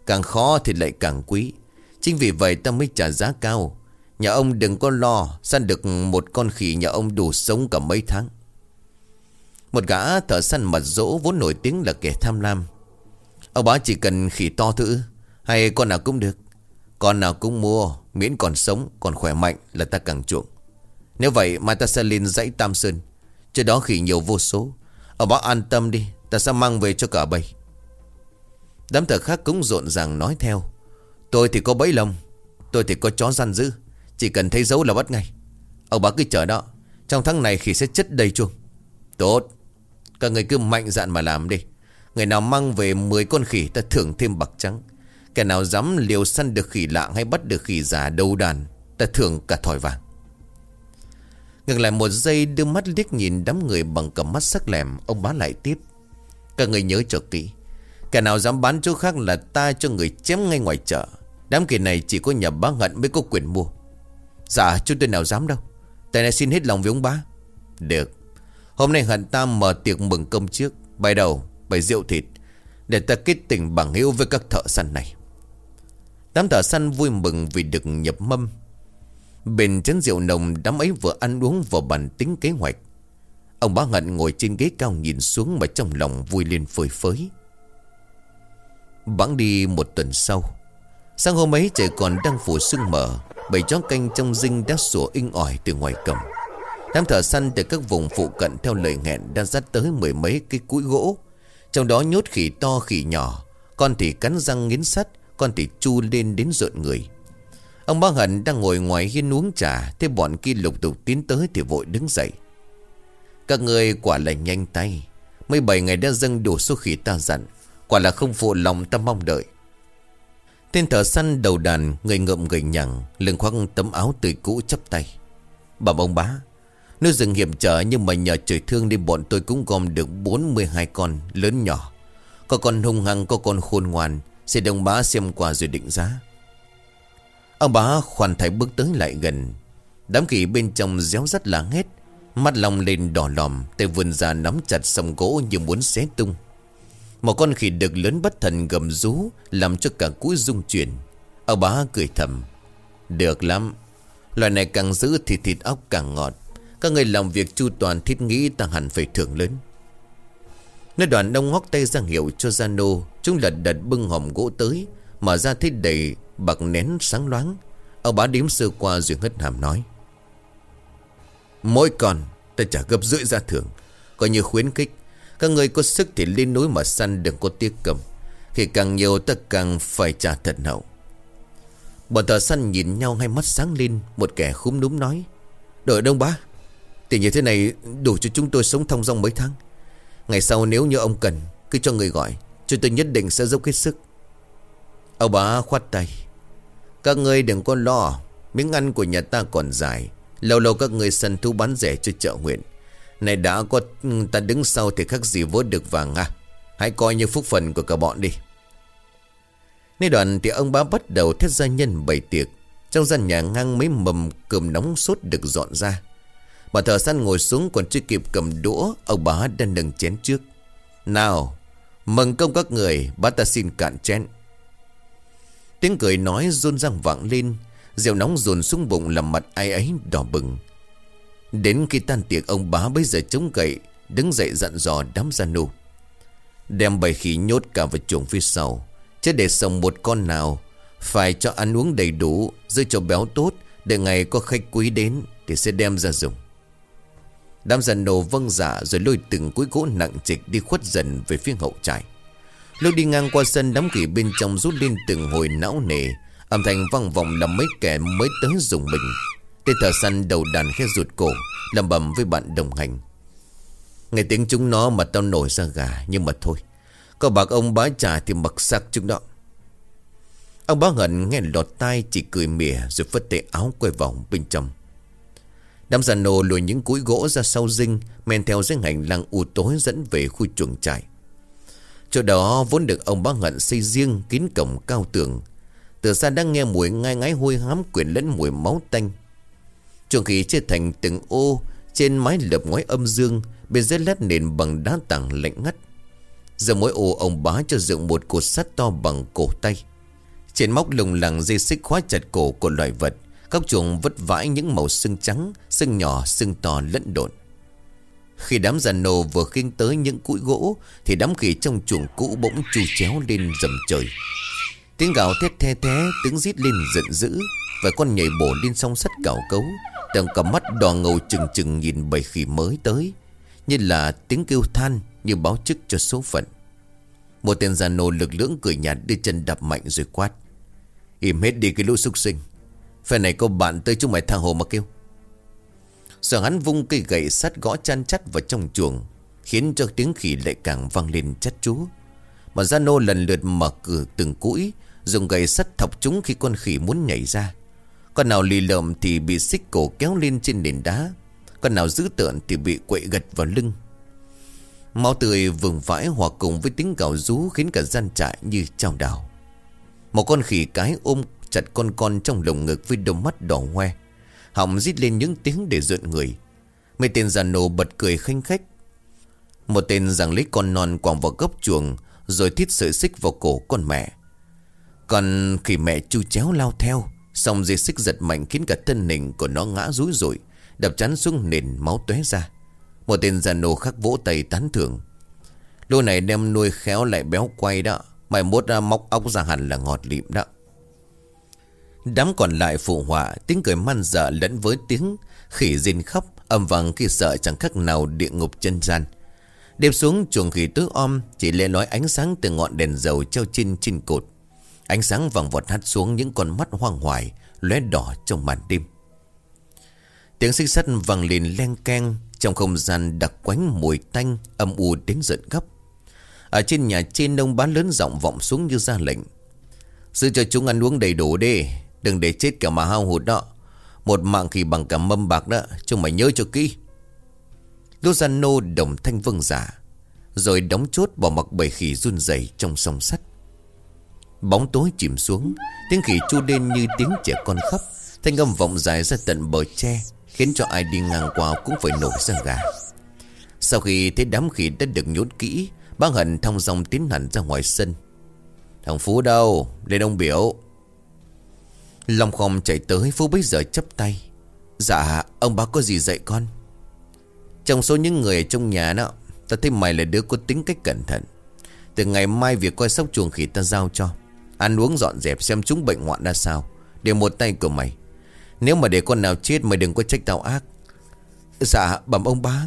Càng khó thì lại càng quý. Chính vì vậy ta mới trả giá cao. Nhà ông đừng có lo, Săn được một con khỉ nhà ông đủ sống cả mấy tháng. Một gã thợ săn mặt dỗ Vốn nổi tiếng là kẻ tham lam. Ông bá chỉ cần khỉ to thử Hay con nào cũng được. Con nào cũng mua, Miễn còn sống, còn khỏe mạnh là ta càng chuộng. Nếu vậy mai ta sẽ lên dãy Tam Sơn. Trên đó khỉ nhiều vô số. Ông bảo an tâm đi, Ta sẽ mang về cho cả bầy. Đám thợ khác cũng rộn ràng nói theo. Tôi thì có bẫy lồng Tôi thì có chó săn giữ chỉ cần thấy dấu là bắt ngay. Ông bà cứ chờ đó. Trong tháng này khỉ sẽ chất đầy chuông Tốt. Các người cứ mạnh dạn mà làm đi. Người nào mang về 10 con khỉ, ta thưởng thêm bạc trắng. Kẻ nào dám liều săn được khỉ lạ hay bắt được khỉ giả đầu đàn, Ta thưởng cả thỏi vàng. Ngừng lại một giây, đưa mắt liếc nhìn đám người bằng cầm mắt sắc lẻm. Ông bá lại tiếp. Các người nhớ cho kỹ. Kẻ nào dám bán chỗ khác là ta cho người chém ngay ngoài chợ. Đám kỳ này chỉ có nhà bá hận mới có quyền mua. Dạ chúng tôi nào dám đâu. Tại này xin hết lòng với ông bá. Được. Hôm nay hận ta mở tiệc mừng công trước Bài đầu, bài rượu thịt Để ta kết tình bằng hữu với các thợ săn này. Đám thợ săn vui mừng vì được nhập mâm. Bên chén rượu nồng đám ấy vừa ăn uống vừa bàn tính kế hoạch. Ông bá hận ngồi trên ghế cao nhìn xuống mà trong lòng vui lên phơi phới. Bẵng đi một tuần sau Sáng hôm ấy trời còn đang phủ sương mờ. Bảy chó canh trong dinh đã sủa inh ỏi từ ngoài cầm. Đám thợ săn từ các vùng phụ cận theo lời hẹn đã dắt tới mười mấy cái cúi gỗ. Trong đó nhốt khỉ to, khỉ nhỏ. Con thì cắn răng nghiến sắt, Con thì chu lên đến rợn người. Ông bá hận đang ngồi ngoài hiên uống trà Thế bọn kia lục tục tiến tới thì vội đứng dậy. Các người quả là nhanh tay. Mấy bảy ngày đã dâng đủ số khỉ ta dặn. Quả là không phụ lòng ta mong đợi. Tên thợ săn đầu đàn, Người ngậm người nhằng, Lưng khoác tấm áo tươi cũ chắp tay. Bà ông bá, Nơi rừng hiểm trở nhưng mà nhờ trời thương Nên bọn tôi cũng gom được 42 con lớn nhỏ. Có con hung hăng, Có con khôn ngoan, Sẽ đồng bá xem qua rồi định giá. Ông bá khoan thái bước tới lại gần. Đám khỉ bên trong réo rắt láng hết Mắt lòng lên đỏ lòm, Tay vươn ra nắm chặt sông gỗ như muốn xé tung. Một con khỉ đực lớn bất thần gầm rú, Làm cho cả cúi rung chuyển. Ông bá cười thầm, Được lắm. Loài này càng giữ thì thịt ốc càng ngọt. Các người làm việc chu toàn thiết nghĩ ta hẳn phải thưởng lớn. Nơi đoàn đông ngóc tay ra hiệu cho Zano, Chúng lật đật bưng hòm gỗ tới, Mở ra thấy đầy bạc nén sáng loáng. Ông bá đếm sơ qua rồi hất hàm nói, Mỗi con, ta trả gấp rưỡi ra thưởng. Coi như khuyến khích các người có sức thì lên núi mà săn đừng có tiếc cầm. Khi càng nhiều, ta càng phải trả thật hậu Bọn tờ săn nhìn nhau hai mắt sáng lên, Một kẻ khúm núm nói Đội đông bá? Tiền như thế này đủ cho chúng tôi sống thông dong mấy tháng. Ngày sau nếu như ông cần, Cứ cho người gọi, Chúng tôi nhất định sẽ dốc hết sức. Ông bá khoát tay, Các người đừng có lo, Miếng ăn của nhà ta còn dài. Lâu lâu các người săn thú bán rẻ cho chợ huyện này đã có ừ, ta đứng sau Thì khác gì vớt được vàng à. Hãy coi như phúc phần của cả bọn đi. Nơi đoạn thì ông bá bắt đầu thiết gia nhân bày tiệc. Trong gian nhà ngang mấy mầm cơm nóng sốt được dọn ra. Bà thợ săn ngồi xuống còn chưa kịp cầm đũa, Ông bá đã nâng chén trước. Nào, Mừng công các người, Bá ta xin cạn chén. Tiếng cười nói run răng vang lên, Rượu nóng dồn xuống bụng làm mặt ai ấy đỏ bừng. Đến khi tan tiệc, ông bá bây giờ chống gậy, Đứng dậy dặn dò đám gia nô. Đem bầy khí nhốt cả vào chuồng phía sau, Chứ để sống một con nào, Phải cho ăn uống đầy đủ, Giữ cho béo tốt, Để ngày có khách quý đến, Thì sẽ đem ra dùng. Đám gia nô vâng dạ Rồi lôi từng cuối gỗ nặng trịch Đi khuất dần về phía hậu trại. Lúc đi ngang qua sân, đám khỉ bên trong rút lên từng hồi não nề, Âm thanh vang vọng là mấy kẻ mới tới dùng mình. Tên thợ săn đầu đàn khét ruột cổ Lầm bầm với bạn đồng hành. Nghe tiếng chúng nó mà tao nổi ra gà, Nhưng mà thôi, Có bạc ông bá trả thì mặc sắc chúng đó Ông bá hận nghe lọt tai Chỉ cười mỉa rồi phất tay áo quay vòng bên trong. Đám già nô lùi những cúi gỗ ra sau dinh, Men theo dưới hành lang u tối dẫn về khu chuồng trại. Chỗ đó vốn được ông bá hận xây riêng, kín cổng cao tường. Từ xa đang nghe mùi ngai ngái hôi hám quyển lẫn mùi máu tanh. Chuồng khí chia thành từng ô Trên mái lợp ngói âm dương Bên dưới lát nền bằng đá tảng lạnh ngắt. Giờ mỗi ô ông bá cho dựng một cột sắt to bằng cổ tay. Trên móc lồng lẳng dây xích khóa chặt cổ của loài vật Các chuồng vất vãi những màu xương trắng xương nhỏ, xương to lẫn độn. Khi đám già nổ vừa khiêng tới những cụi gỗ Thì đám khỉ trong chuồng cũ bỗng chu chéo lên dầm trời. Tiếng gào thét the thé, Tiếng rít lên giận dữ Và con nhảy bổ lên song sắt cào cấu đang cầm mắt đỏ ngầu chừng chừng nhìn bầy khỉ mới tới. Như là tiếng kêu than, Như báo chức cho số phận. Một tên già nô lực lưỡng cười nhạt Đưa chân đập mạnh rồi quát. Im hết đi cái lũ súc sinh. Phe này có bạn tới chúng mày tha hồ mà kêu. Sợ hắn vung cây gậy sắt gõ chăn chắt vào trong chuồng, Khiến cho tiếng khỉ lại càng vang lên chắt chú Mà gia nô lần lượt mở cửa từng cũi, Dùng gậy sắt thọc chúng khi con khỉ muốn nhảy ra. Con nào lì lợm thì bị xích cổ kéo lên trên nền đá. Con nào dữ tợn thì bị quậy gật vào lưng. Máu tươi vừng vãi hòa cùng với tiếng gào rú Khiến cả gian trại như trao đảo Một con khỉ cái ôm chặt con con trong lồng ngực với đôi mắt đỏ hoe. Họng rít lên những tiếng để rợn người. Mấy tên già nổ bật cười khanh khách. Một tên giằng lấy con non quàng vào góc chuồng, Rồi thít sợi xích vào cổ con mẹ. Còn khỉ mẹ chu chéo lao theo. Xong dây xích giật mạnh khiến cả thân hình của nó ngã rúi rụi, Đập chắn xuống nền máu tóe ra. Một tên già nô khắc vỗ tay tán thưởng. Lô này đem nuôi khéo lại béo quay đó Mày mốt ra móc ốc ra hẳn là ngọt lịm đó. Đám còn lại phụ họa, Tiếng cười man dở lẫn với tiếng Khỉ rên khóc, Âm vang khi sợ chẳng khác nào địa ngục chân gian. Đêm xuống chuồng khỉ tứ om, Chỉ lê lói ánh sáng từ ngọn đèn dầu treo trên trên cột. Ánh sáng vàng vọt hắt xuống những con mắt hoang hoài, lóe đỏ trong màn đêm. Tiếng xích sắt vàng lên len keng, Trong không gian đặc quánh mùi tanh, Âm u đến giận gấp. Ở trên nhà trên ông bán lớn giọng vọng xuống như ra lệnh. Giữ cho chúng ăn uống đầy đủ đi, Đừng để chết cả mà hao hụt đó. Một mạng khi bằng cả mâm bạc đó, Chúng mày nhớ cho kỹ. Lozano đồng thanh vâng giả Rồi đóng chốt bỏ mặc bầy khỉ run rẩy trong sông sắt. Bóng tối chìm xuống, Tiếng khỉ chu lên như tiếng trẻ con khóc. Thanh âm vọng dài ra tận bờ tre, Khiến cho ai đi ngang qua cũng phải nổi ra gà. Sau khi thấy đám khỉ đã được nhốt kỹ, Bác Hận thong dòng tiến hẳn ra ngoài sân. Thằng Phú đâu? Lên ông biểu. Long khom chạy tới, Phú bây giờ chấp tay. Dạ ông bác có gì dạy con? Trong số những người ở trong nhà đó, Ta thấy mày là đứa có tính cách cẩn thận. Từ ngày mai việc coi sóc chuồng khỉ ta giao cho. Ăn uống dọn dẹp xem chúng bệnh hoạn ra sao. Đều một tay của mày. Nếu mà để con nào chết mày đừng có trách tao ác. Dạ bẩm ông bá.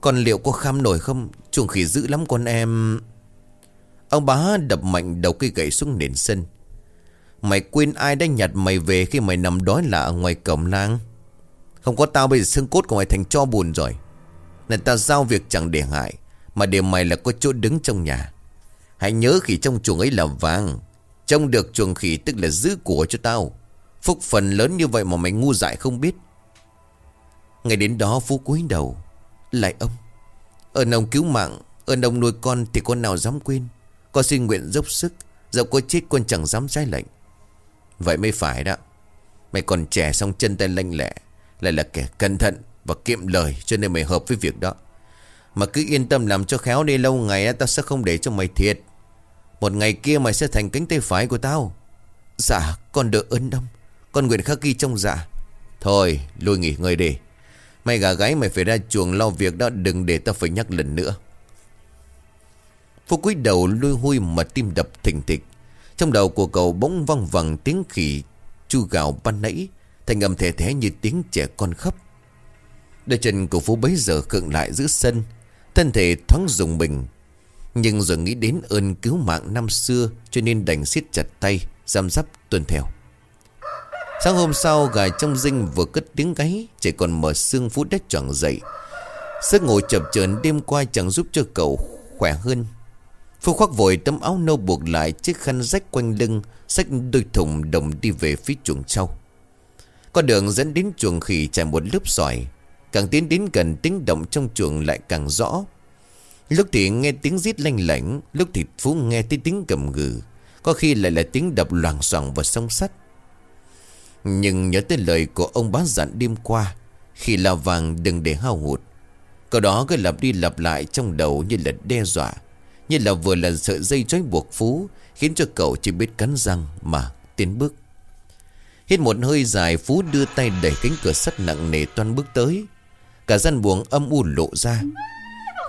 Con liệu có kham nổi không? Chuồng khỉ dữ lắm con em. Ông bá đập mạnh đầu cây gậy xuống nền sân. Mày quên ai đã nhặt mày về khi mày nằm đói lạ ngoài cổng lang Không có tao bây giờ xương cốt của mày thành cho buồn rồi. Này tao giao việc chẳng để hại, Mà để mày là có chỗ đứng trong nhà. Hãy nhớ khi trong chuồng ấy là vàng Trông được chuồng khỉ tức là giữ của cho tao. Phúc phần lớn như vậy mà mày ngu dại không biết. Ngày đến đó Phú cúi đầu. Lại ông. Ơn ông cứu mạng, Ơn ông nuôi con thì con nào dám quên. Con xin nguyện dốc sức, Dẫu có chết con chẳng dám trái lệnh. Vậy mới phải đó. Mày còn trẻ xong chân tay lanh lẹ, Lại là kẻ cẩn thận và kiệm lời Cho nên mày hợp với việc đó. Mà cứ yên tâm làm cho khéo đi, lâu ngày Tao sẽ không để cho mày thiệt. Một ngày kia mày sẽ thành cánh tay phải của tao. Dạ con được ơn đông Con nguyện khắc ghi trong dạ. Thôi, lui nghỉ ngơi đi. Mày gà gáy mày phải ra chuồng lo việc đó Đừng để tao phải nhắc lần nữa. Phú cúi đầu lui hui mà tim đập thình thịch. Trong đầu của cậu bỗng văng vẳng tiếng khỉ chu gào ban nãy Thành âm thẻ thé như tiếng trẻ con khóc. Đôi chân của Phú bấy giờ khựng lại giữa sân, Thân thể thoáng dùng mình. Nhưng rồi nghĩ đến ơn cứu mạng năm xưa, Cho nên đành siết chặt tay, Giam giáp tuân theo. Sáng hôm sau gà trong dinh vừa cất tiếng gáy, Chỉ còn mở xương phút đất tròn dậy. Sức ngồi chập chờn đêm qua chẳng giúp cho cậu khỏe hơn. Phu khoác vội tấm áo nâu buộc lại chiếc khăn rách quanh lưng, Xách đôi thùng đồng đi về phía chuồng trâu. Con đường dẫn đến chuồng khỉ trải một lớp sỏi. Càng tiến đến gần, tiếng động trong chuồng lại càng rõ. Lúc thì nghe tiếng rít lanh lảnh, Lúc thì Phú nghe thấy tiếng cầm gừ. Có khi lại là tiếng đập loảng xoảng vào sông sắt. Nhưng nhớ tới lời của ông bá dặn đêm qua, Khi là vàng đừng để hao hụt. Câu đó cứ lặp đi lặp lại trong đầu như là đe dọa, như là vừa là sợi dây trói buộc Phú, Khiến cho cậu chỉ biết cắn răng mà tiến bước. Hít một hơi dài, Phú đưa tay đẩy cánh cửa sắt nặng nề toan bước tới. Cả gian buồng âm u lộ ra.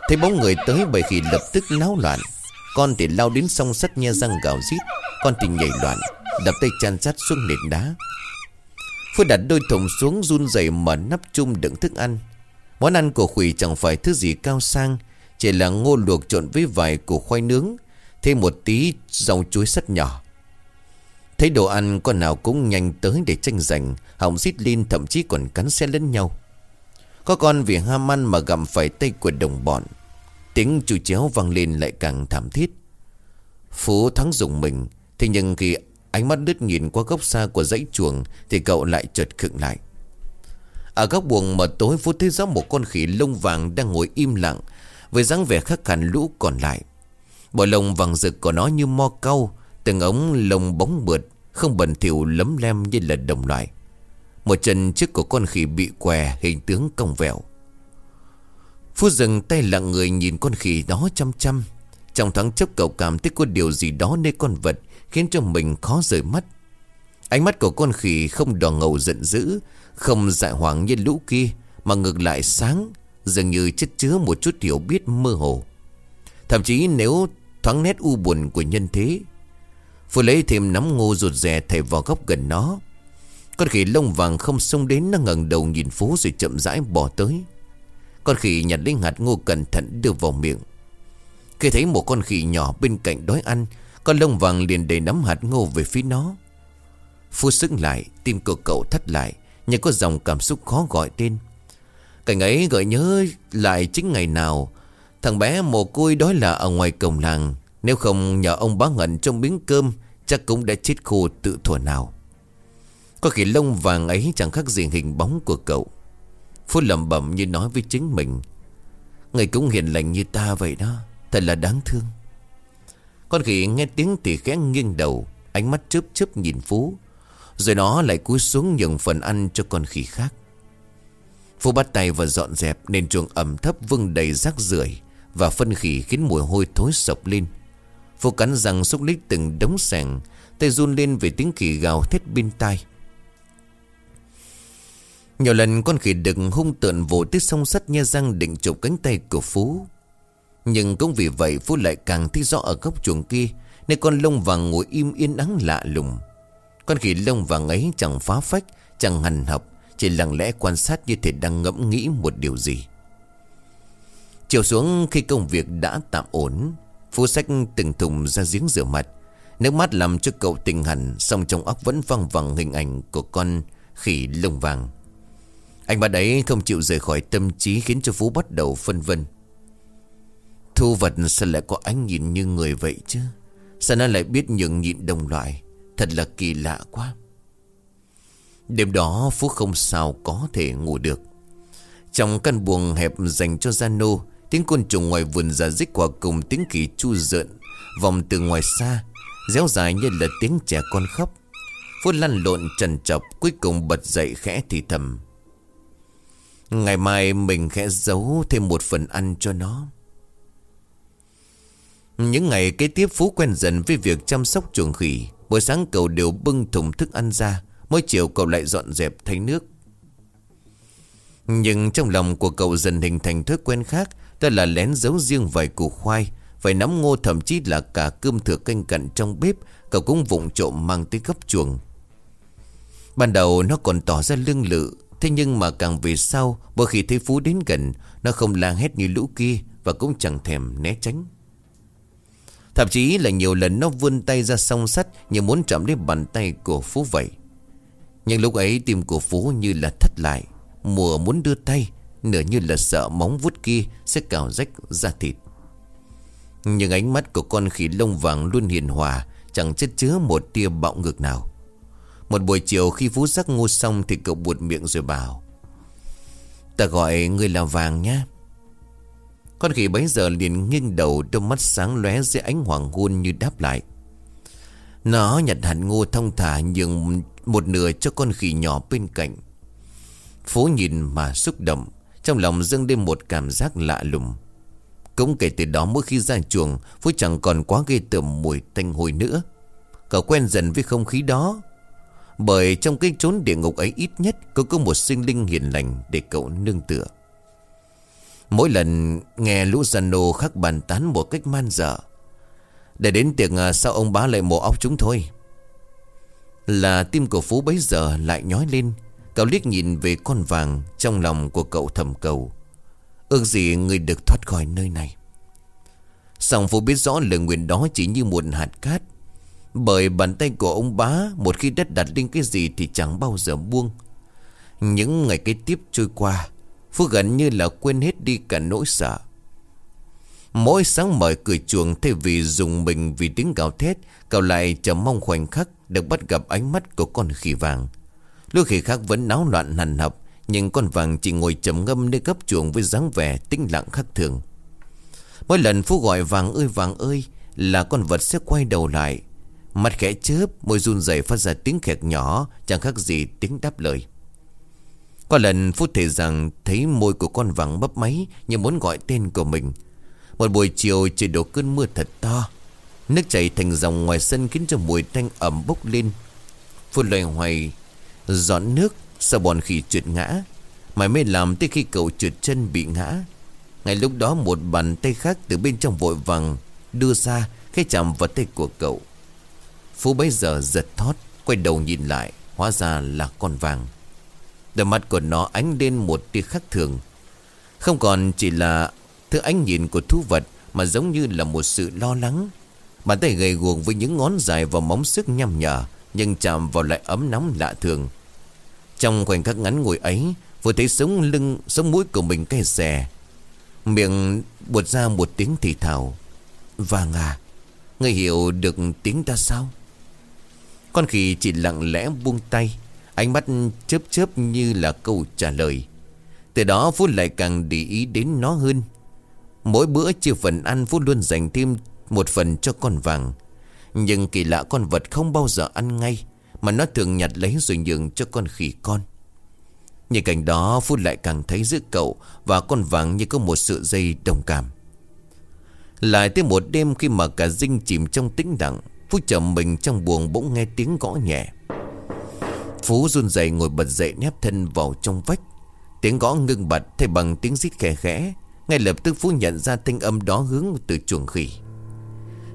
Thấy bóng người tới bởi khi lập tức náo loạn. Con thì lao đến song sắt nhe răng gào rít. Con thì nhảy loạn, Đập tay chan chát xuống nền đá. Phước đặt đôi thùng xuống run rẩy mở nắp chung đựng thức ăn. Món ăn của khỉ chẳng phải thứ gì cao sang, Chỉ là ngô luộc trộn với vài củ khoai nướng, Thêm một tí rau chuối sắt nhỏ. Thấy đồ ăn con nào cũng nhanh tới để tranh giành Hỏng xít lên, thậm chí còn cắn xe lẫn nhau. Có con vì ham ăn mà gặm phải tay của đồng bọn. Tiếng chu chéo vang lên lại càng thảm thiết. Phú thắng dùng mình, Thế nhưng khi ánh mắt đứt nhìn qua góc xa của dãy chuồng Thì cậu lại chợt khựng lại. Ở góc buồng mở tối Phú thấy rõ một con khỉ lông vàng đang ngồi im lặng, Với dáng vẻ khắc hẳn lũ còn lại. Bộ lông vàng rực của nó như mo cau, Từng ống lông bóng bượt, Không bẩn thỉu lấm lem như là đồng loại một chân trước của con khỉ bị què Hình tướng cong vẹo. Phú dừng tay lặng người nhìn con khỉ đó chăm chăm. Trong thoáng chốc cậu cảm thấy có điều gì đó nơi con vật Khiến cho mình khó rời mắt. Ánh mắt của con khỉ không đỏ ngầu giận dữ, Không dại hoảng như lũ kia, Mà ngược lại sáng, Dường như chất chứa một chút hiểu biết mơ hồ. Thậm chí nếu thoáng nét u buồn của nhân thế, Phú lấy thêm nắm ngô rụt rè thầy vào góc gần nó con khỉ lông vàng không xông đến Nó ngẩng đầu nhìn phố rồi chậm rãi bỏ tới. Con khỉ nhặt lấy hạt ngô cẩn thận đưa vào miệng. Khi thấy một con khỉ nhỏ bên cạnh đói ăn, Con lông vàng liền đầy nắm hạt ngô về phía nó. Phú sững lại, Tim của cậu thắt lại, Nhưng có dòng cảm xúc khó gọi tên. Cảnh ấy gợi nhớ lại chính ngày nào, Thằng bé mồ côi đói là ở ngoài cổng làng. Nếu không nhờ ông bá ngẩn trong miếng cơm, Chắc cũng đã chết khô tự thuở nào. Có khi lông vàng ấy chẳng khác gì hình bóng của cậu. Phú lầm bẩm như nói với chính mình, Người cũng hiền lành như ta vậy đó, Thật là đáng thương. Con khỉ nghe tiếng thì khẽ nghiêng đầu, Ánh mắt chớp chớp nhìn Phú, Rồi nó lại cúi xuống nhường phần ăn cho con khỉ khác. Phú bắt tay và dọn dẹp Nên chuồng ẩm thấp vương đầy rác rưởi Và phân khỉ khiến mùi hôi thối sộc lên. Phú cắn răng xúc lít từng đống sẻng Tay run lên vì tiếng khỉ gào thét bên tai nhiều lần con khỉ đực hung tợn vồ tiết song sắt nhe răng định chụp cánh tay của Phú. Nhưng cũng vì vậy Phú lại càng thấy rõ ở góc chuồng kia, Nên con lông vàng ngồi im yên ắng lạ lùng. Con khỉ lông vàng ấy chẳng phá phách, Chẳng hành học, Chỉ lặng lẽ quan sát như thể đang ngẫm nghĩ một điều gì. Chiều xuống khi công việc đã tạm ổn, Phú sách từng thùng ra giếng rửa mặt. Nước mắt làm cho cậu tình hẳn Xong trong óc vẫn văng vẳng hình ảnh của con khỉ lông vàng anh bạn ấy không chịu rời khỏi tâm trí Khiến cho Phú bắt đầu phân vân. Thu vật sao lại có ánh nhìn như người vậy chứ? Sao nó lại biết nhường nhịn đồng loại? Thật là kỳ lạ quá. Đêm đó, Phú không sao có thể ngủ được. Trong căn buồng hẹp dành cho zano nô Tiếng côn trùng ngoài vườn giả dích quả cùng tiếng kỳ chu rợn. Vòng từ ngoài xa, Réo dài như là tiếng trẻ con khóc. Phú lăn lộn trần trọc, Cuối cùng bật dậy khẽ thì thầm. Ngày mai mình khẽ giấu thêm một phần ăn cho nó. Những ngày kế tiếp Phú quen dần với việc chăm sóc chuồng khỉ. Buổi sáng cậu đều bưng thùng thức ăn ra, Mỗi chiều cậu lại dọn dẹp thay nước. Nhưng trong lòng của cậu dần hình thành thói quen khác, Đó là lén giấu riêng vài củ khoai, Vài nắm ngô, thậm chí là cả cơm thừa canh cặn trong bếp. Cậu cũng vụng trộm mang tới gấp chuồng. Ban đầu nó còn tỏ ra lương lự Thế nhưng mà càng về sau Mỗi khi thấy Phú đến gần, Nó không la hét như lũ kia Và cũng chẳng thèm né tránh. Thậm chí là nhiều lần nó vươn tay ra song sắt Như muốn chạm đến bàn tay của Phú vậy. Nhưng lúc ấy tim của Phú như là thất lại, Mùa muốn đưa tay, Nửa như là sợ móng vuốt kia Sẽ cào rách da thịt. Nhưng ánh mắt của con khỉ lông vàng luôn hiền hòa, Chẳng chất chứa một tia bạo ngược nào một buổi chiều khi Phú sắc ngô xong Thì cậu buột miệng rồi bảo, Ta gọi người là vàng nhá Con khỉ bấy giờ liền nghiêng đầu, Đôi mắt sáng lóe dưới ánh hoàng hôn như đáp lại. Nó nhặt hạt ngô thông thả Nhường một nửa cho con khỉ nhỏ bên cạnh. Phú nhìn mà xúc động, Trong lòng dâng lên một cảm giác lạ lùng. Cũng kể từ đó mỗi khi ra chuồng, Phú chẳng còn quá ghê tởm mùi tanh hôi nữa. Cậu quen dần với không khí đó bởi trong cái chốn địa ngục ấy ít nhất Cũng có một sinh linh hiền lành để cậu nương tựa. Mỗi lần nghe lũ gian nô khắc bàn tán một cách man dở Để đến tiệc à, sao ông bá lại mổ óc chúng thôi? Là tim của Phú bấy giờ lại nhói lên, Cậu liếc nhìn về con vàng Trong lòng của cậu thầm cầu. Ước gì người được thoát khỏi nơi này. Xong Phú biết rõ lời nguyện đó chỉ như một hạt cát bởi bàn tay của ông bá, Một khi đất đặt lên cái gì thì chẳng bao giờ buông. Những ngày kế tiếp trôi qua Phú gần như là quên hết đi cả nỗi sợ. Mỗi sáng mở cửa chuồng Thay vì dùng mình vì tiếng gào thét, Cậu lại chờ mong khoảnh khắc Được bắt gặp ánh mắt của con khỉ vàng. Lúc khỉ khác vẫn náo loạn hằn hập Nhưng con vàng chỉ ngồi trầm ngâm nơi gấp chuồng Với dáng vẻ tĩnh lặng khác thường. Mỗi lần Phú gọi vàng ơi vàng ơi, Là con vật sẽ quay đầu lại. Mặt khẽ chớp, Môi run rẩy phát ra tiếng khẹt nhỏ, Chẳng khác gì tiếng đáp lời. Có lần Phúc thể rằng Thấy môi của con vàng bấp máy Như muốn gọi tên của mình. Một buổi chiều trời đổ cơn mưa thật to. Nước chảy thành dòng ngoài sân Khiến cho mùi tanh ẩm bốc lên. Phú loay hoài Dọn nước Sao bọn khỉ trượt ngã. Mày mới làm tới khi cậu trượt chân bị ngã. Ngay lúc đó một bàn tay khác từ bên trong vội vàng đưa ra khi chạm vào tay của cậu. Phú bấy giờ giật thót, quay đầu nhìn lại, hóa ra là con vàng. Đôi mắt của nó ánh lên một tia khác thường. Không còn chỉ là thứ ánh nhìn của thú vật mà giống như là một sự lo lắng. Bàn tay gầy guồng với những ngón dài và móng sức nhăm nhở nhưng chạm vào lại ấm nóng lạ thường. Trong khoảnh khắc ngắn ngồi ấy, vừa thấy sống lưng, sống mũi của mình cay xè, Miệng buột ra một tiếng thì thào Vàng à Ngươi hiểu được tiếng ta sao con khỉ chỉ lặng lẽ buông tay, Ánh mắt chớp chớp như là câu trả lời. Từ đó Phú lại càng để ý đến nó hơn. Mỗi bữa chia phần ăn, Phú luôn dành thêm một phần cho con vàng. Nhưng kỳ lạ con vật không bao giờ ăn ngay, Mà nó thường nhặt lấy rồi nhường cho con khỉ con. Nhìn cảnh đó Phút lại càng thấy giữa cậu Và con vàng như có một sự dây đồng cảm. Lại tới một đêm khi mà cả dinh chìm trong tĩnh lặng Phú chậm mình trong buồng bỗng nghe tiếng gõ nhẹ. Phú run rẩy ngồi bật dậy nép thân vào trong vách. Tiếng gõ ngưng bật thay bằng tiếng rít khẽ khẽ. Ngay lập tức Phú nhận ra thanh âm đó hướng từ chuồng khỉ.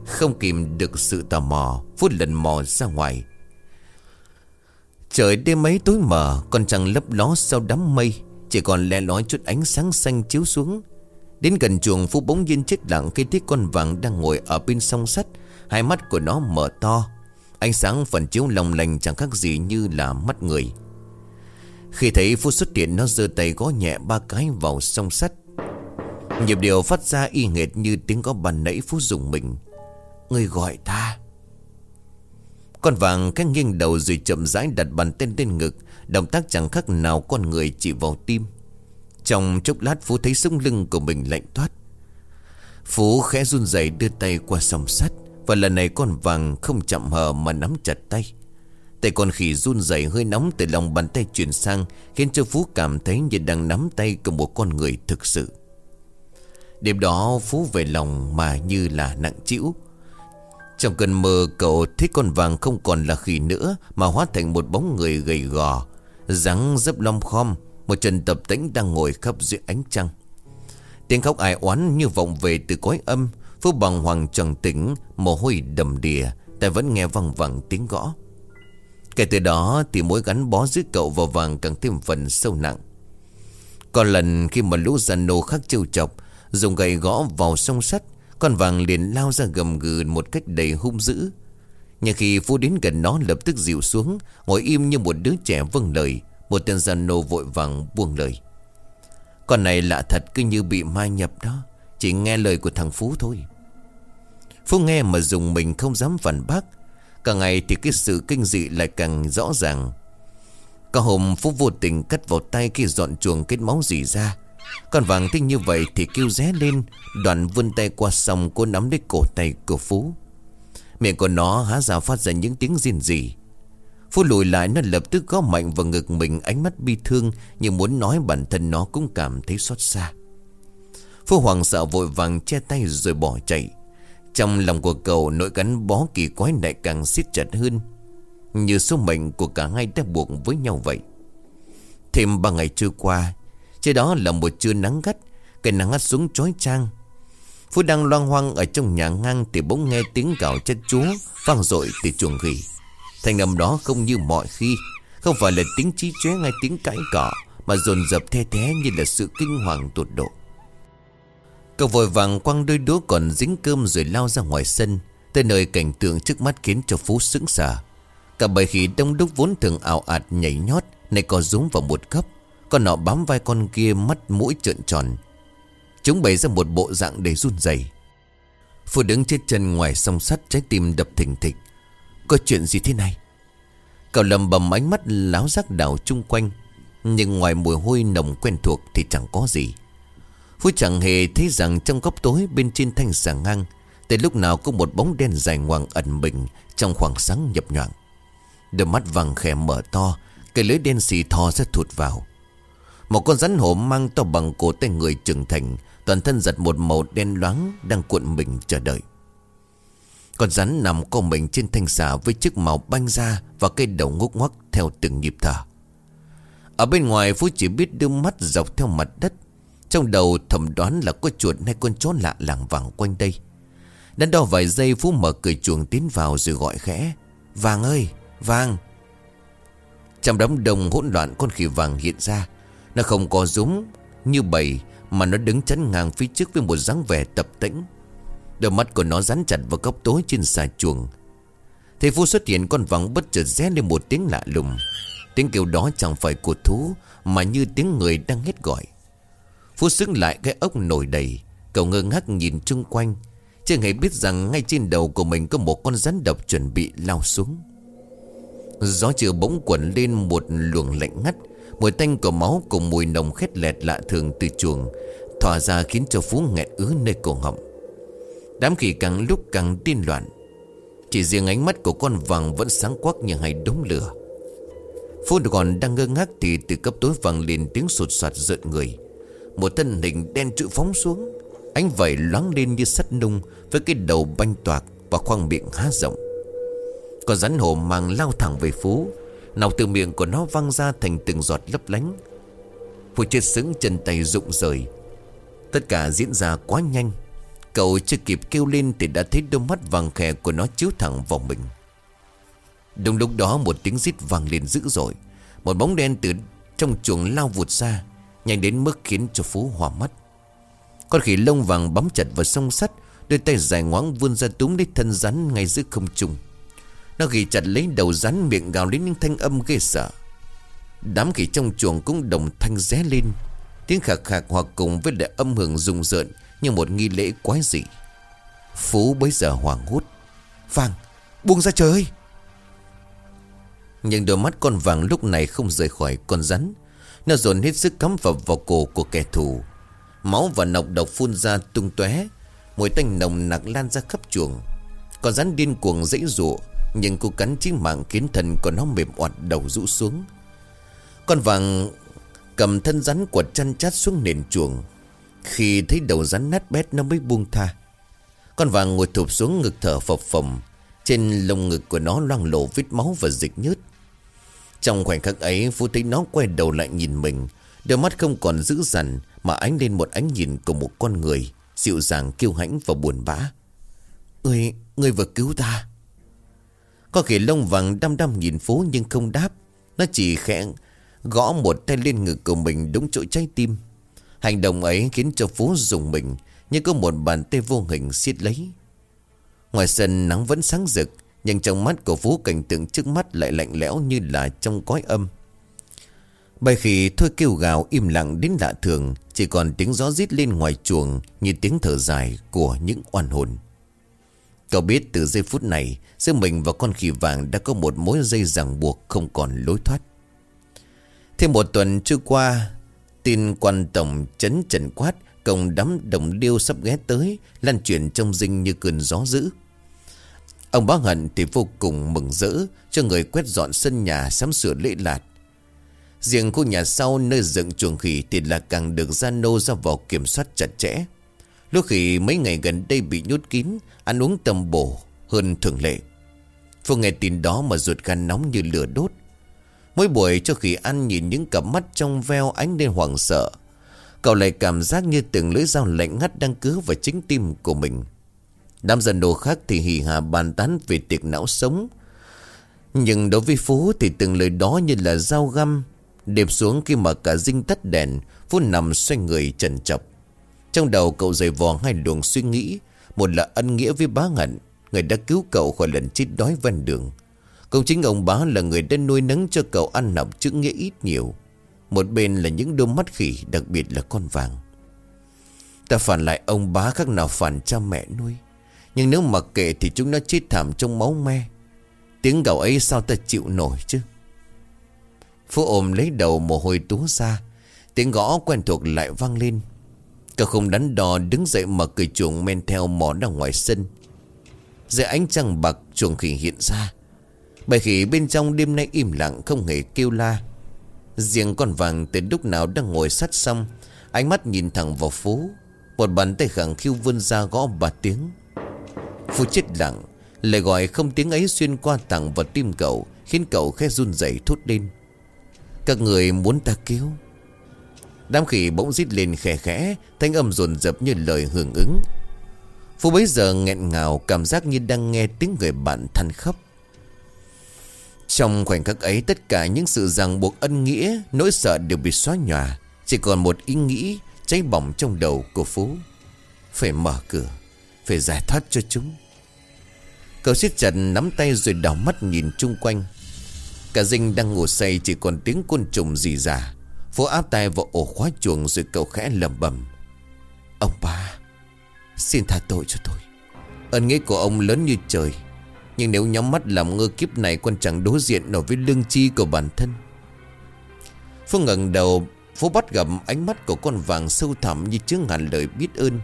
Không kìm được sự tò mò, Phú lần mò ra ngoài. Trời đêm mấy tối mờ, Con trăng lấp ló sau đám mây. Chỉ còn le lói chút ánh sáng xanh chiếu xuống. Đến gần chuồng, Phú bỗng nhiên chết lặng Khi thấy con vàng đang ngồi ở bên sông sắt. Hai mắt của nó mở to. Ánh sáng phần chiếu lòng lành chẳng khác gì như là mắt người. Khi thấy Phú xuất hiện, Nó giơ tay gõ nhẹ ba cái vào song sắt. Nhịp điệu phát ra y nghệt như tiếng có bàn nãy Phú dùng mình. Người gọi ta. Con vàng cái nghiêng đầu rồi chậm rãi đặt bàn tên lên ngực. Động tác chẳng khác nào con người chỉ vào tim. Trong chốc lát, Phú thấy sống lưng của mình lạnh toát. Phú khẽ run rẩy đưa tay qua song sắt. Và lần này con vàng không chậm hờ mà nắm chặt tay. Tay con khỉ run rẩy hơi nóng từ lòng bàn tay chuyển sang, Khiến cho Phú cảm thấy như đang nắm tay của một con người thực sự. Đêm đó Phú về lòng mà như là nặng chịu trong cơn mơ, cậu thấy con vàng không còn là khỉ nữa Mà hóa thành một bóng người gầy gò, dáng dấp lom khom, Một chân tập tĩnh đang ngồi khắp dưới ánh trăng. Tiếng khóc ai oán như vọng về từ cõi âm Phú bằng hoàng trần tỉnh Mồ hôi đầm đìa tại vẫn nghe văng vẳng tiếng gõ. Kể từ đó thì mối gắn bó giữa cậu và vàng càng thêm phần sâu nặng. Còn lần khi mà lũ giàn nô khắc trêu chọc, Dùng gậy gõ vào sông sắt, con vàng liền lao ra gầm gừ một cách đầy hung dữ. Nhưng khi Phú đến gần nó lập tức dịu xuống, Ngồi im như một đứa trẻ vâng lời, Một tên gian nô vội vàng buông lời. Con này lạ thật cứ như bị mai nhập đó, Chỉ nghe lời của thằng Phú thôi. Phú nghe mà dùng mình không dám phản bác. Càng ngày thì cái sự kinh dị lại càng rõ ràng. Cả hôm Phú vô tình cắt vào tay khi dọn chuồng kết máu dì ra. Con vàng thích như vậy thì kêu ré lên Đoàn vươn tay qua sông cô nắm lấy cổ tay của Phú. Miệng của nó há ra phát ra những tiếng riêng gì Phú lùi lại nó lập tức gõ mạnh vào ngực mình ánh mắt bi thương Như muốn nói bản thân nó cũng cảm thấy xót xa. Phú hoàng sợ vội vàng che tay rồi bỏ chạy. Trong lòng của cậu, nỗi gắn bó kỳ quái lại càng siết chặt hơn, Như số mệnh của cả hai đã buộc với nhau vậy. Thêm ba ngày trôi qua, trên đó là một trưa nắng gắt, Cây nắng hắt xuống chói chang. Phú đang loang hoang ở trong nhà ngang Thì bỗng nghe tiếng gào chất chúa Vang dội từ chuồng gỉ. Thành âm đó không như mọi khi, Không phải là tiếng trí chóe ngay tiếng cãi cọ, Mà dồn dập the thế như là sự kinh hoàng tột độ. Cậu vội vàng quăng đôi đũa còn dính cơm rồi lao ra ngoài sân, Tới nơi cảnh tượng trước mắt khiến cho Phú sững sờ. Cả bầy khỉ đông đúc vốn thường ảo ạt, nhảy nhót, Này có rúm vào một góc Con nọ bám vai con kia mắt mũi trợn tròn. Chúng bày ra một bộ dạng để run rẩy. Phú đứng trên chân ngoài song sắt, trái tim đập thình thịch. Có chuyện gì thế này? Cậu lầm bầm ánh mắt láo rác đảo chung quanh, Nhưng ngoài mùi hôi nồng quen thuộc thì chẳng có gì. Phú chẳng hề thấy rằng trong góc tối bên trên thanh xà ngang Từ lúc nào có một bóng đen dài ngoằng ẩn mình Trong khoảng sáng nhập nhoạng. Đôi mắt vàng khẽ mở to, Cái lưới đen xì thò ra thụt vào. Một con rắn hổ mang to bằng cổ tay người trưởng thành, Toàn thân giật một màu đen loáng Đang cuộn mình chờ đợi. Con rắn nằm co mình trên thanh xà Với chiếc màu banh ra Và cây đầu ngốc ngoắc theo từng nhịp thở. Ở bên ngoài, Phú chỉ biết đưa mắt dọc theo mặt đất trong đầu thầm đoán là có chuột hay con chó lạ làng vàng quanh đây. Đến đó vài giây, Phú mở cửa chuồng tiến vào rồi gọi khẽ. Vàng ơi, Vàng. Trong đám đông hỗn loạn, con khỉ vàng hiện ra. Nó không có rúng như bầy, Mà nó đứng chắn ngang phía trước với một dáng vẻ tập tĩnh Đôi mắt của nó rắn chặt vào góc tối trên xà chuồng. Thầy phú xuất hiện, con vàng bất chợt ré lên một tiếng lạ lùng. Tiếng kêu đó chẳng phải của thú, Mà như tiếng người đang hét gọi. Phú xứng lại cái ốc nổi đầy. Cậu ngơ ngác nhìn chung quanh. Chưa hề biết rằng ngay trên đầu của mình Có một con rắn độc chuẩn bị lao xuống. Gió chiều bỗng quẩn lên một luồng lạnh ngắt. Mùi tanh của máu cùng mùi nồng khét lẹt lạ thường từ chuồng Thỏa ra khiến cho Phú nghẹt ứ nơi cổ họng. Đám khỉ càng lúc càng điên loạn. Chỉ riêng ánh mắt của con vàng vẫn sáng quắc như hai đống lửa. Phú còn đang ngơ ngác thì từ cấp tối vàng lên tiếng sụt soạt rợn người. Một thân hình đen trữ phóng xuống. Ánh vẩy loáng lên như sắt nung Với cái đầu banh toạc và khoang miệng há rộng. Con rắn hổ mang lao thẳng về Phú Nào từ miệng của nó văng ra thành từng giọt lấp lánh. Phú chết sững chân tay rụng rời. Tất cả diễn ra quá nhanh. Cậu chưa kịp kêu lên Thì đã thấy đôi mắt vàng khè của nó chiếu thẳng vào mình. Đúng lúc đó một tiếng rít vang lên dữ dội. Một bóng đen từ trong chuồng lao vụt ra. Nhanh đến mức khiến cho Phú hòa mắt. Con khỉ lông vàng bám chặt vào sông sắt, Đôi tay dài ngoáng vươn ra túm lấy thân rắn ngay giữa không trung. Nó ghi chặt lấy đầu rắn miệng gào lên những thanh âm ghê sợ. Đám khỉ trong chuồng cũng đồng thanh ré lên. Tiếng khạc khạc hòa cùng với lại âm hưởng rùng rợn Như một nghi lễ quái dị. Phú bấy giờ hoảng hốt. Vàng, buông ra trời ơi! Nhưng đôi mắt con vàng lúc này không rời khỏi con rắn nó dồn hết sức cắm vào vào cổ của kẻ thù. Máu và nọc độc phun ra tung tóe. Mùi tanh nồng nặc lan ra khắp chuồng. Con rắn điên cuồng dãy rụa, Nhưng cô cắn chí mạng khiến thần của nó mềm oặt đầu rũ xuống. Con vàng cầm thân rắn quật chăn chát xuống nền chuồng. Khi thấy đầu rắn nát bét, nó mới buông tha. Con vàng ngồi thụp xuống ngực thở phập phồng. Trên lồng ngực của nó loang lộ vết máu và dịch nhớt. Trong khoảnh khắc ấy Phú thấy nó quay đầu lại nhìn mình. Đôi mắt không còn dữ dằn Mà ánh lên một ánh nhìn của một con người Dịu dàng kiêu hãnh và buồn bã. Người, người vừa cứu ta. Có khỉ lông vàng đăm đăm nhìn Phú nhưng không đáp. Nó chỉ khẽ Gõ một tay lên ngực của mình đúng chỗ trái tim. Hành động ấy khiến cho Phú dùng mình Như có một bàn tay vô hình siết lấy. Ngoài sân nắng vẫn sáng rực nhưng trong mắt của vũ cảnh tượng trước mắt lại lạnh lẽo như là trong cõi âm. Bài khỉ thôi kêu gào im lặng đến lạ thường, Chỉ còn tiếng gió rít lên ngoài chuồng Như tiếng thở dài của những oan hồn. Cậu biết từ giây phút này, Giữa mình và con khỉ vàng đã có một mối dây ràng buộc không còn lối thoát. Thêm một tuần trôi qua, Tin quan tổng chấn trần quát Cộng đám đồng điêu sắp ghé tới, Lan truyền trong dinh như cơn gió dữ. Ông bá hận thì vô cùng mừng rỡ Cho người quét dọn sân nhà sắm sửa lễ lạt. Riêng khu nhà sau nơi dựng chuồng khỉ Thì là càng được gia nô ra vào kiểm soát chặt chẽ. Lúc khỉ mấy ngày gần đây bị nhốt kín, Ăn uống tầm bổ hơn thường lệ. Phương nghe tin đó mà ruột gan nóng như lửa đốt. Mỗi buổi cho khỉ ăn nhìn những cặp mắt trong veo ánh lên hoảng sợ. Cậu lại cảm giác như từng lưỡi dao lạnh ngắt đang cứ vào chính tim của mình. Đám dân đồ khác thì hì hà bàn tán về tiệc não sống. Nhưng đối với Phú thì từng lời đó như là dao găm Đệp xuống khi mà cả dinh tắt đèn, Phú nằm xoay người trần chập Trong đầu cậu dày vò hai luồng suy nghĩ, Một là ân nghĩa với bá ngẩn Người đã cứu cậu khỏi lần chết đói ven đường. Công chính ông bá là người đã nuôi nấng cho cậu ăn nọc chữ nghĩa ít nhiều. Một bên là những đôi mắt khỉ, Đặc biệt là con vàng. Ta phản lại ông bá khác nào phản cha mẹ nuôi. Nhưng nếu mặc kệ thì chúng nó chết thảm trong máu me. Tiếng gào ấy sao ta chịu nổi chứ? Phú ôm lấy đầu mồ hôi túa ra. Tiếng gõ quen thuộc lại vang lên. Cậu không đắn đo đứng dậy mở cửa chuồng men theo mỏ ra ngoài sân. Dưới ánh trăng bạc chuồng khỉ hiện ra. Bầy khỉ bên trong đêm nay im lặng không hề kêu la. Riêng con vàng từ lúc nào đang ngồi sát xong Ánh mắt nhìn thẳng vào Phú. Một bàn tay khẳng khiu vươn ra gõ ba tiếng. Phú chết lặng, Lời gọi không tiếng ấy xuyên qua tặng vào tim cậu, Khiến cậu khẽ run rẩy thốt lên. Các người muốn ta cứu? Đám khỉ bỗng rít lên khẽ khẽ, Thanh âm dồn dập như lời hưởng ứng. Phú bấy giờ nghẹn ngào, Cảm giác như đang nghe tiếng người bạn than khóc. Trong khoảnh khắc ấy, Tất cả những sự ràng buộc ân nghĩa, Nỗi sợ đều bị xóa nhòa. Chỉ còn một ý nghĩ cháy bỏng trong đầu của Phú. Phải mở cửa. Phải giải thoát cho chúng. Cậu siết chặt nắm tay rồi đảo mắt nhìn chung quanh. Cả dinh đang ngủ say chỉ còn tiếng côn trùng rì rà Phố áp tay vào ổ khóa chuồng rồi cậu khẽ lầm bầm Ông ba, Xin tha tội cho tôi. Ân nghĩa của ông lớn như trời. Nhưng nếu nhắm mắt làm ngơ kiếp này Con chẳng đối diện nổi với lương chi của bản thân. Phương ngẩng đầu, Phố bắt gặp ánh mắt của con vàng sâu thẳm Như chứa ngàn lời biết ơn.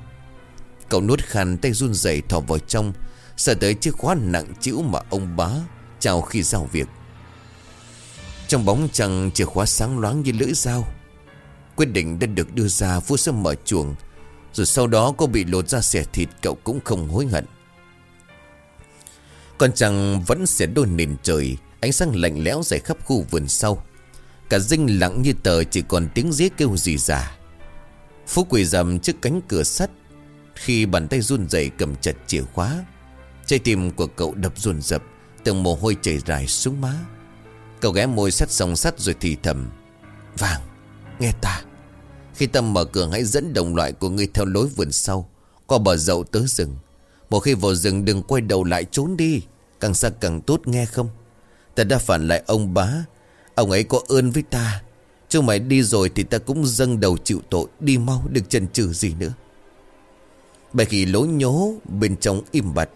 Cậu nuốt khăn tay run rẩy thò vào trong, Sợ tới chiếc khóa nặng chữ mà ông bá Chào khi giao việc. Trong bóng trăng, chìa khóa sáng loáng như lưỡi dao. Quyết định đã được đưa ra Phú sẽ mở chuồng. Rồi sau đó có bị lột ra xẻ thịt, Cậu cũng không hối hận. Còn trăng vẫn sẽ đôi nền trời, Ánh sáng lạnh lẽo dày khắp khu vườn sau. Cả dinh lặng như tờ, Chỉ còn tiếng giết kêu gì giả Phú quỳ dầm trước cánh cửa sắt khi bàn tay run rẩy cầm chặt chìa khóa. Trái tim của cậu đập ruồn rập, Từng mồ hôi chảy dài xuống má. Cậu ghé môi sắt song sắt rồi thì thầm, Vàng, Nghe ta. Khi tâm mở cửa hãy dẫn đồng loại của ngươi theo lối vườn sau, Qua bờ dậu tới rừng. Một khi vào rừng đừng quay đầu lại trốn đi, Càng xa càng tốt, nghe không? Ta đã phản lại ông bá, Ông ấy có ơn với ta. Chứ mày đi rồi thì ta cũng dâng đầu chịu tội, Đi mau, đừng chần chừ gì nữa. Bởi khi lỗ nhố Bên trong im bặt.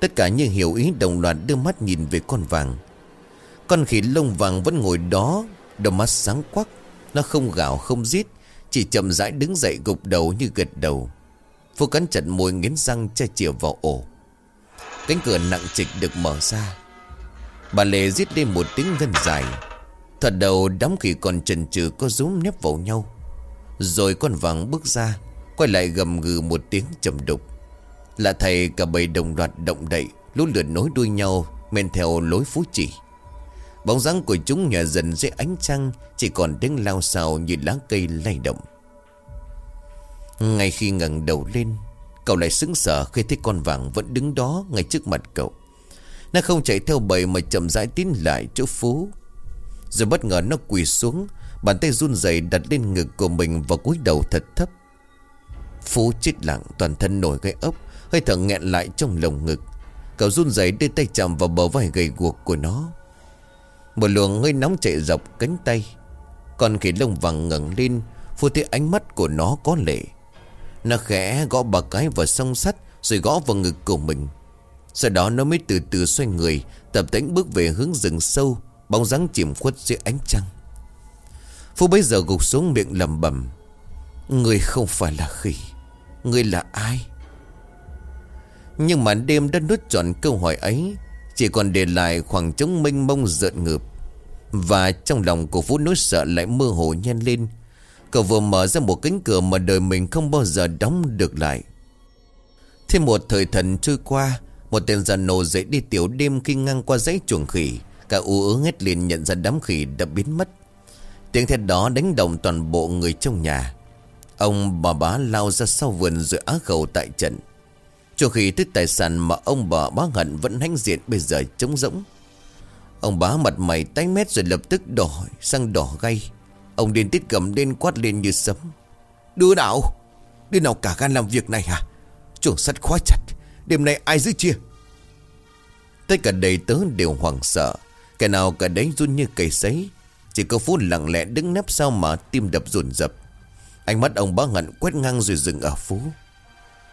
Tất cả như hiểu ý đồng loạt đưa mắt nhìn về con vàng. Con khỉ lông vàng vẫn ngồi đó, Đôi mắt sáng quắc. Nó không gào, không rít, Chỉ chậm rãi đứng dậy gục đầu như gật đầu. Phú cắn chặt môi nghiến răng che chìa vào ổ. Cánh cửa nặng trịch được mở ra. Bà lê giết lên một tiếng ngân dài. Thật đầu đám khỉ còn chần chừ có rúm nếp vào nhau. Rồi con vàng bước ra Quay lại gầm gừ một tiếng trầm đục. Là thầy cả bầy đồng loạt động đậy, Lũ lượt nối đuôi nhau, Men theo lối phú chỉ. Bóng dáng của chúng nhòa dần dưới ánh trăng Chỉ còn tiếng lao xào như lá cây lay động. Ngay khi ngẩng đầu lên, Cậu lại sững sờ khi thấy con vàng vẫn đứng đó ngay trước mặt cậu. Nó không chạy theo bầy mà chậm rãi tiến lại chỗ Phú. Rồi bất ngờ nó quỳ xuống, Bàn tay run rẩy đặt lên ngực của mình và cúi đầu thật thấp. Phú chết lặng, toàn thân nổi gai ốc, Hơi thở nghẹn lại trong lồng ngực. Cậu run rẩy đưa tay chạm vào bờ vai gầy guộc của nó. Một luồng hơi nóng chạy dọc cánh tay. Còn khi lông vàng ngẩng lên phú thấy ánh mắt của nó có lệ. Nó khẽ gõ ba cái vào song sắt, Rồi gõ vào ngực của mình. Sau đó nó mới từ từ xoay người, Tập tính bước về hướng rừng sâu, Bóng dáng chìm khuất dưới ánh trăng. Phú bây giờ gục xuống miệng lầm bầm Người không phải là khỉ. Người là ai? Nhưng mà đêm đã nuốt trọn câu hỏi ấy, Chỉ còn để lại khoảng trống mênh mông rợn ngợp. Và trong lòng của Phú nỗi sợ lại mơ hồ nhen lên. Cậu vừa mở ra một cánh cửa mà đời mình không bao giờ đóng được lại. Thêm một thời thần trôi qua, Một tên già nổ dậy đi tiểu đêm khi ngang qua dãy chuồng khỉ. Cả u ớ hết liền nhận ra đám khỉ đã biến mất. Tiếng thét đó đánh động toàn bộ người trong nhà. Ông bà bá lao ra sau vườn rồi á khẩu tại trận. Cho khi tức tài sản mà ông bà bá hận vẫn hãnh diện bây giờ trống rỗng. Ông bá mặt mày tái mét rồi lập tức đỏ sang đỏ gay. Ông điên tít cầm lên quát lên như sấm. Đưa nào, Đứa nào cả gan làm việc này hả? Chuồng sắt khóa chặt. Đêm nay ai giữ chia? Tất cả đầy tớ đều hoảng sợ. Kẻ nào cả đấy run như cây sấy. Chỉ có phút lặng lẽ đứng nấp sau mà tim đập rồn rập. Ánh mắt ông bá ngẩn quét ngang rồi dừng ở Phú.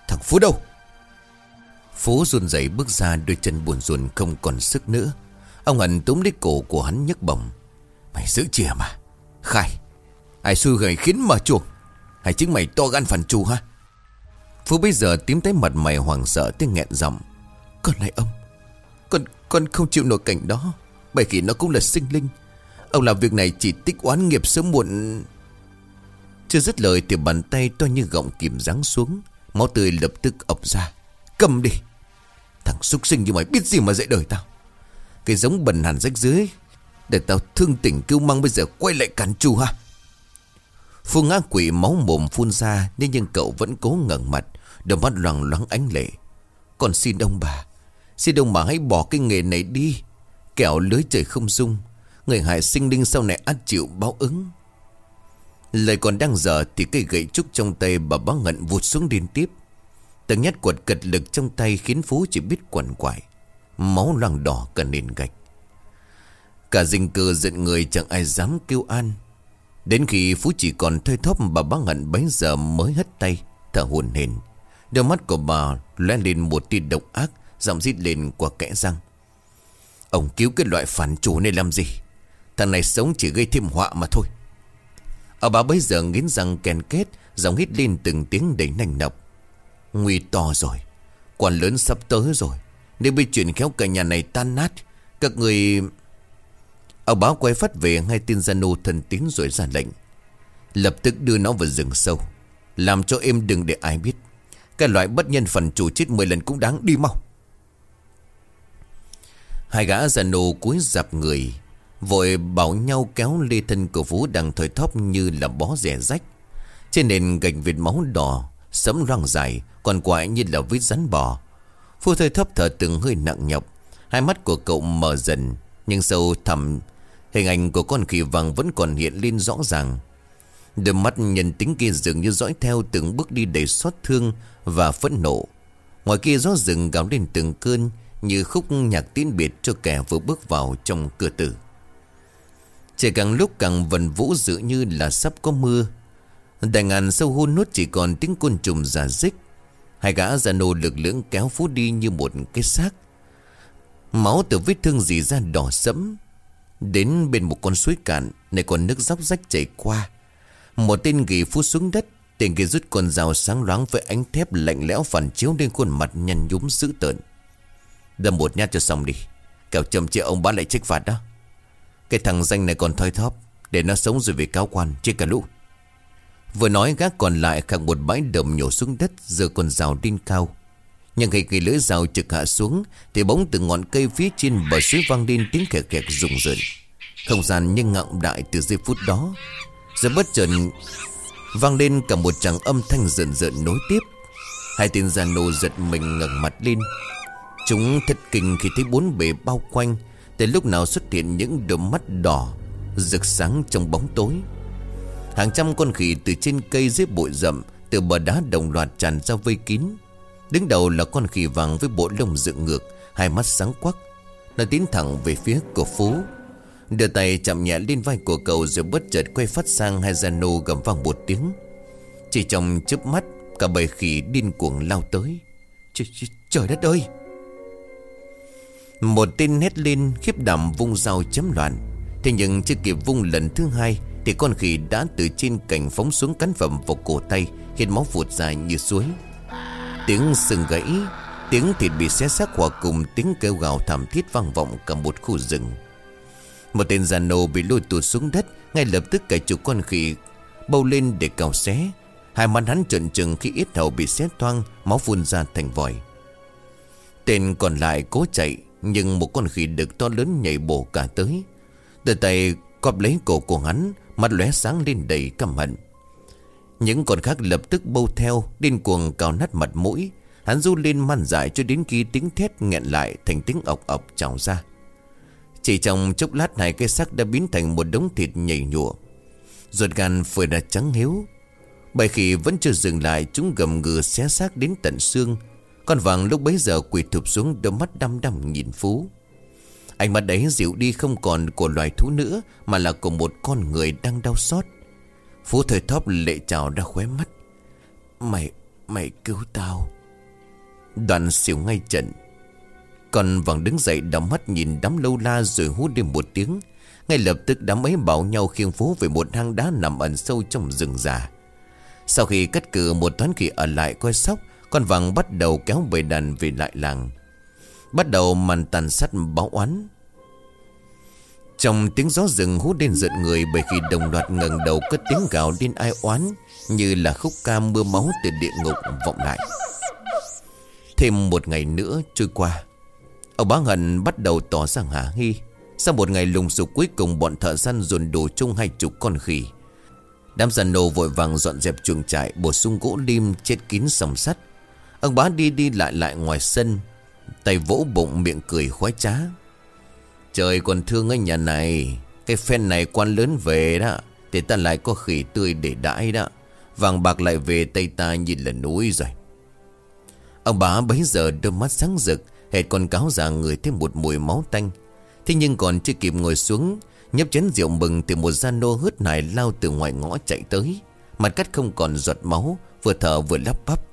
Thằng Phú đâu? Phú run rẩy bước ra đôi chân buồn rùn không còn sức nữa. Ông hận túm lấy cổ của hắn nhấc bổng. Mày giữ chìa mà. Khai, Ai xui gầy khiến mở chuồng Hay chính mày to gan phản trù ha Phú bây giờ tím tới mặt mày hoảng sợ tiếng nghẹn giọng. Con này ông, Con con không chịu nổi cảnh đó. Bởi vì nó cũng là sinh linh. Ông làm việc này chỉ tích oán nghiệp sớm muộn. Chưa dứt lời thì bàn tay to như gọng kìm giáng xuống. Máu tươi lập tức ập ra. Cầm đi. Thằng súc sinh như mày biết gì mà dạy đời tao? Cái giống bần hàn rách dưới. Để tao thương tỉnh kêu mang bây giờ quay lại cản trù ha. Phương ngã quỷ máu mồm phun ra Nhưng nhưng cậu vẫn cố ngẩng mặt, Đôi mắt loằng loáng ánh lệ. Còn xin ông bà, Xin ông bà hãy bỏ cái nghề này đi. Kẻo lưới trời không dung Người hại sinh linh sau này ăn chịu báo ứng. Lời còn đang dở Thì cây gậy trúc trong tay bà bá ngận vụt xuống liên tiếp. Từng nhát quật cật lực trong tay Khiến Phú chỉ biết quằn quại. Máu loang đỏ cả nền gạch. Cả dinh cư giận người chẳng ai dám kêu an. Đến khi Phú chỉ còn thơi thóp, bà bá ngận bấy giờ mới hất tay, Thở hồn hển. Đôi mắt của bà lóe lên một tia độc ác, Giọng rít lên qua kẽ răng. Ông cứu cái loại phản chủ này làm gì? Thằng này sống chỉ gây thêm họa mà thôi. Ở bà bấy giờ nghiến răng kèn kết Giọng hít lên từng tiếng đầy nành nọc. Nguy to rồi Quan lớn sắp tới rồi. Nếu bị chuyển khéo cả nhà này tan nát, Các người ở báo quay phát về ngay tin gia nô thần tín rồi ra lệnh. Lập tức đưa nó vào rừng sâu, Làm cho em đừng để ai biết. Cái loại bất nhân phần chủ chết 10 lần cũng đáng đi mau. Hai gã zano nô cúi dạp người Vội bảo nhau kéo lê thân của vũ đang thời thóp như là bó rẻ rách. Trên nền gạch vệt máu đỏ Sấm răng dài, Còn quại như là vết rắn bò. Phu thời thóp thở từng hơi nặng nhọc. Hai mắt của cậu mở dần, Nhưng sâu thẳm. Hình ảnh của con khỉ vàng vẫn còn hiện lên rõ ràng. Đôi mắt nhân tính kia dường như dõi theo từng bước đi đầy xót thương và phẫn nộ. Ngoài kia gió rừng gào lên từng cơn Như khúc nhạc tiến biệt cho kẻ vừa bước vào trong cửa tử. Trời càng lúc càng vần vũ dự như là sắp có mưa. Đại ngàn sâu hôn nốt chỉ còn tiếng côn trùng giả dích. Hai gã già nô lực lưỡng kéo phú đi như một cái xác. Máu từ vết thương dì ra đỏ sẫm. Đến bên một con suối cạn Này còn nước dốc rách chảy qua. Một tên ghi phú xuống đất, Tên kia rút con dao sáng loáng với ánh thép lạnh lẽo phản chiếu lên khuôn mặt nhăn nhúm dữ tợn. Đâm một nhát cho xong đi. Kẻo chậm chịu ông bán lại trách phạt đó. Cái thằng danh này còn thoi thóp, Để nó sống rồi về cáo quan chết cả lũ. Vừa nói gác còn lại khắc một bãi đầm nhổ xuống đất, Giờ còn rào đinh cao. Nhưng khi cây lưỡi rào trực hạ xuống, Thì bóng từ ngọn cây phía trên bờ suối vang lên tiếng kẹt kẹt rùng rợn. Không gian như ngọng đại từ giây phút đó. Giờ bất chợt Vang lên cả một tràng âm thanh rợn rợn nối tiếp. Hai tên già nô giật mình ngẩng mặt lên. Chúng thật kinh khi thấy bốn bề bao quanh từ lúc nào xuất hiện những đôi mắt đỏ Rực sáng trong bóng tối. Hàng trăm con khỉ từ trên cây dưới bụi rậm Từ bờ đá đồng loạt tràn ra vây kín. Đứng đầu là con khỉ vàng với bộ lông dựng ngược Hai mắt sáng quắc. Nó tiến thẳng về phía của Phú Đưa tay chạm nhẹ lên vai của cậu Rồi bất chợt quay phát sang hai gian nô gầm vang một tiếng. Chỉ trong chớp mắt Cả bầy khỉ điên cuồng lao tới. Trời, trời đất ơi! Một tên hét lên, khiếp đảm vung dao chấm loạn. Thế nhưng chưa kịp vung lần thứ hai, Thì con khỉ đã từ trên cành phóng xuống cắn phẩm vào cổ tay, Khiến máu vụt dài như suối. Tiếng sừng gãy, Tiếng thịt bị xé xác hòa cùng tiếng kêu gào thảm thiết vang vọng cả một khu rừng. Một tên già nô bị lôi tụt xuống đất, Ngay lập tức cả chục con khỉ bâu lên để cào xé. Hai mắt hắn trợn trừng khi ít hầu bị xé toang, Máu phun ra thành vòi. Tên còn lại cố chạy nhưng một con khỉ đực to lớn nhảy bổ cả tới. Từ tay cọp lấy cổ của hắn, Mắt lóe sáng lên đầy căm hận. Những con khác lập tức bâu theo, Điên cuồng cào nát mặt mũi. Hắn du lên man dại cho đến khi tiếng thét nghẹn lại Thành tiếng ọc ọc trào ra. Chỉ trong chốc lát này, Cái xác đã biến thành một đống thịt nhảy nhụa. Ruột gan phơi đã trắng hiếu. Bầy khỉ vẫn chưa dừng lại, Chúng gầm gừ xé xác đến tận xương. Con vàng lúc bấy giờ quỳ thụp xuống Đôi mắt đăm đăm nhìn Phú. Ánh mắt đấy dịu đi không còn của loài thú nữa Mà là của một con người đang đau xót. Phú thời thóp lệ trào ra khóe mắt. Mày, mày cứu tao. Đoàn xỉu ngay trận. Còn vàng đứng dậy đắm mắt nhìn đám lâu la rồi hút đi một tiếng. Ngay lập tức đám ấy bảo nhau khiêng Phú về một hang đá nằm ẩn sâu trong rừng già. Sau khi cắt cử một toán khỉ ở lại coi sóc con vàng bắt đầu kéo bầy đàn về lại làng. Bắt đầu màn tàn sát báo oán. Trong tiếng gió rừng hút đến giận người Bởi khi đồng loạt ngẩng đầu cất tiếng gào đến ai oán, Như là khúc ca mưa máu từ địa ngục vọng lại. Thêm một ngày nữa trôi qua, Ông bá Hận bắt đầu tỏ ra hả hy Sau một ngày lùng sục cuối cùng, bọn thợ săn dồn đồ chung hai chục con khỉ. Đám giàn nô vội vàng dọn dẹp chuồng trại, Bổ sung gỗ lim, chết kín sòng sắt. Ông bá đi đi lại lại ngoài sân, Tay vỗ bụng miệng cười khoái trá. Trời còn thương cái nhà này, Cái phen này quan lớn về đó, Thì ta lại có khỉ tươi để đãi đó. Vàng bạc lại về tay ta nhìn là núi rồi. Ông bà bấy giờ đôi mắt sáng rực, Hệt con cáo già người thêm một mùi máu tanh. Thế nhưng còn chưa kịp ngồi xuống, Nhấp chén rượu mừng từ một gian nô hớt này lao từ ngoài ngõ chạy tới. Mặt cắt không còn giọt máu, Vừa thở vừa lắp bắp.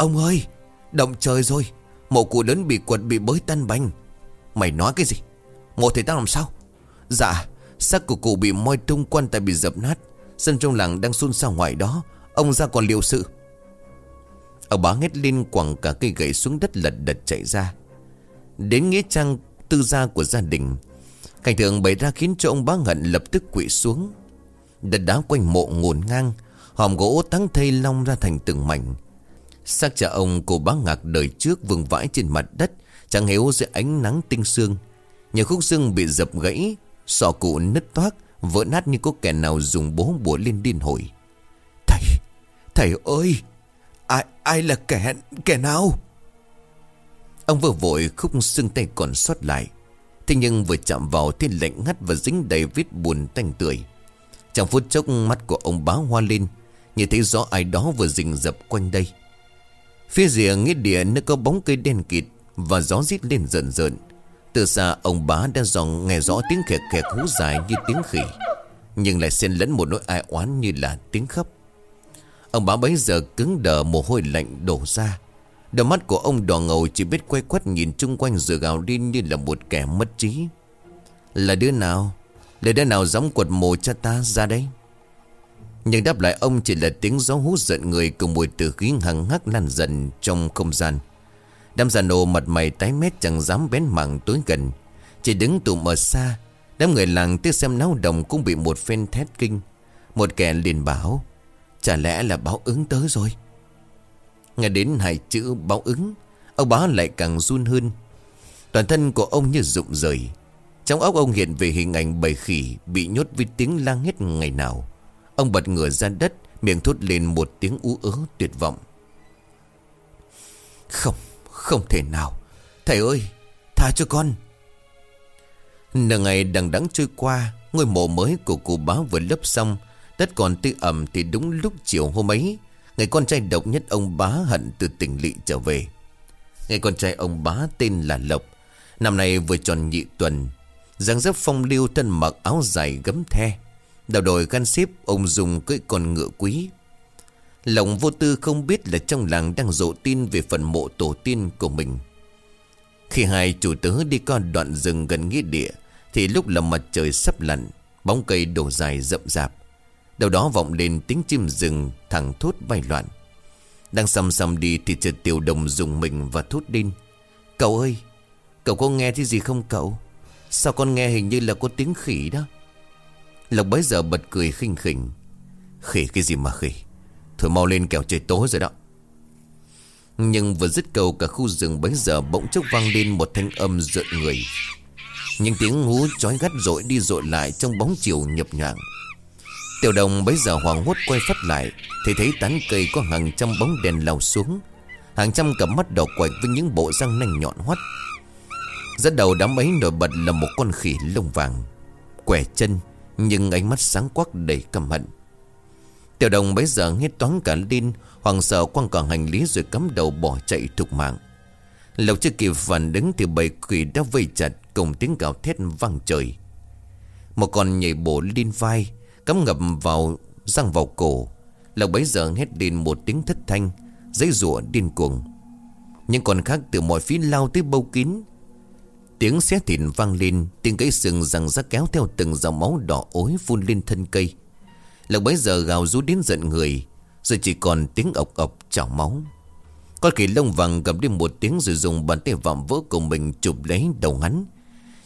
Ông ơi, Động trời rồi. Mộ cụ lớn bị quật, bị bới tan banh Mày nói cái gì? Mộ thầy tao làm sao? Dạ xác của cụ bị moi tung, quan tài bị dập nát. Sân trong làng đang xôn xao ngoài đó. Ông ra còn liều sự. Ông bá hét lên, quẳng cả cây gậy xuống đất lật đật chạy ra. Đến nghĩa trang tư gia của gia đình, Cảnh tượng bày ra khiến cho ông bá ngận lập tức quỵ xuống. Đất đá quanh mộ ngổn ngang, Hòm gỗ tăng thây long ra thành từng mảnh. Xác cha ông của bác ngạc đời trước vương vãi trên mặt đất, Chẳng hiểu dưới ánh nắng tinh sương. Nhiều khúc xương bị dập gãy, Sọ cụ nứt toác, Vỡ nát như có kẻ nào dùng bố bùa lên điên hồi. Thầy Thầy ơi, Ai ai là kẻ kẻ nào? Ông vừa vội khúc xương tay còn sót lại. Thế nhưng vừa chạm vào thì lạnh ngắt và dính đầy vết buồn tanh tươi Trong phút chốc mắt của ông bá hoa lên, Như thấy rõ ai đó vừa rình rập quanh đây. Phía rìa nghĩa địa nơi có bóng cây đen kịt Và gió rít lên rợn rợn Từ xa, ông bá đã dòng nghe rõ tiếng khẹt khẹt hú dài như tiếng khỉ, Nhưng lại xen lẫn một nỗi ai oán như là tiếng khóc Ông bá bấy giờ cứng đờ, mồ hôi lạnh đổ ra Đôi mắt của ông đỏ ngầu, chỉ biết quay quắt nhìn chung quanh rồi gào đi như là một kẻ mất trí Là đứa nào? Là đứa nào dám quật mồ cha ta ra đây? Nhưng đáp lại ông chỉ là tiếng gió hút giận người cùng mùi tử khí hằng hắc lan dần trong không gian. Đám già nô mặt mày tái mét chẳng dám bén mảng tối gần. Chỉ đứng tụm ở xa. Đám người làng tiếc xem náo đồng cũng bị một phen thét kinh. Một kẻ liền bảo. Chả lẽ là báo ứng tới rồi. Nghe đến hai chữ báo ứng. Ông bá lại càng run hơn. Toàn thân của ông như rụng rời. Trong óc ông hiện về hình ảnh bầy khỉ bị nhốt với tiếng lang hết ngày nào. Ông bật ngửa ra đất, Miệng thốt lên một tiếng ú ớ tuyệt vọng. Không Không thể nào. Thầy ơi, Tha cho con. Nửa ngày đằng đẵng trôi qua, Ngôi mộ mới của cụ bá vừa lấp xong, Đất còn tươi ẩm thì đúng lúc chiều hôm ấy Ngày con trai độc nhất ông bá hận từ tỉnh lỵ trở về. Ngày con trai ông bá tên là Lộc, Năm nay vừa tròn nhị tuần. Dáng dấp phong lưu thân mặc áo dài gấm the đào đồi gan xếp, ông dùng cưỡi con ngựa quý. Lòng vô tư không biết là trong làng đang rộ tin về phần mộ tổ tiên của mình. Khi hai chủ tớ đi qua đoạn rừng gần nghĩa địa, Thì lúc là mặt trời sắp lặn, Bóng cây đổ dài rậm rạp. Đầu đó vọng lên tiếng chim rừng thẳng thốt bay loạn. Đang xăm xăm đi thì chợt tiểu đồng dùng mình và thốt lên. Cậu ơi, Cậu có nghe thấy gì không cậu? Sao con nghe hình như là có tiếng khỉ đó? Lộc bấy giờ bật cười khinh khỉnh. Khỉ, cái gì mà khỉ? Thôi mau lên kẻo trời tối rồi đó. Nhưng vừa dứt câu, cả khu rừng bấy giờ bỗng chốc vang lên một thanh âm rợn người. Những tiếng hú chói gắt rội đi rội lại trong bóng chiều nhập nhạng Tiểu đồng bấy giờ hoàng hốt quay phát lại, Thì thấy tán cây có hàng trăm bóng đèn lao xuống. Hàng trăm cặp mắt đỏ quạch với những bộ răng nanh nhọn hoắt. Rất đầu đám ấy nổi bật là một con khỉ lông vàng, Quẻ chân nhưng ánh mắt sáng quắc đầy căm hận. Tiểu đồng bấy giờ nghe toán cả lên Hoàng sợ quăng cả hành lý rồi cắm đầu bỏ chạy thục mạng. Lộc chưa kịp phản đứng thì bầy quỷ đã vây chặt, Cùng tiếng gào thét vang trời. Một con nhảy bổ lên vai, Cắm ngập vào, răng vào cổ. Lộc bấy giờ hét lên một tiếng thất thanh Giấy rủa điên cuồng. Những con khác từ mọi phía lao tới bâu kín Tiếng xé thịt vang lên, Tiếng cây sừng rằng rắc kéo theo từng dòng máu đỏ ối phun lên thân cây. Lộc bấy giờ gào rú đến giận người, Rồi chỉ còn tiếng ọc ọc chảo máu. Con khỉ lông vàng gặp đi một tiếng Rồi dùng bàn tay vạm vỡ của mình chụp lấy đầu hắn.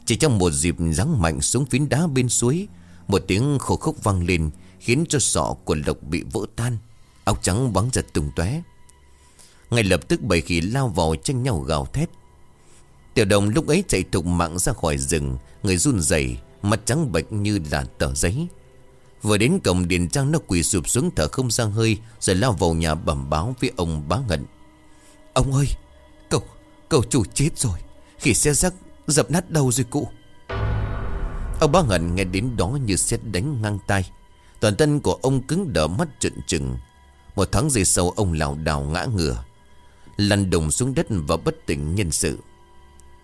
Chỉ trong một dịp giáng mạnh xuống phiến đá bên suối, Một tiếng khổ khốc vang lên Khiến cho sọ của Lộc bị vỡ tan, Áo trắng bắn giật tung tóe. Ngay lập tức bầy khỉ lao vào tranh nhau gào thét. Tiểu đồng lúc ấy chạy thục mạng ra khỏi rừng Người run rẩy Mặt trắng bệch như là tờ giấy. Vừa đến cổng điện trang nó quỳ sụp xuống thở không ra hơi Rồi lao vào nhà bẩm báo với ông bá ngận. Ông ơi Cậu, cậu chủ chết rồi. Khi xe rắc dập nát đầu rồi cụ. Ông bá ngận nghe đến đó như xét đánh ngang tay Toàn thân của ông cứng đờ mắt trợn trừng. Một tháng giây sau ông lảo đảo ngã ngửa Lăn đùng xuống đất và bất tỉnh nhân sự.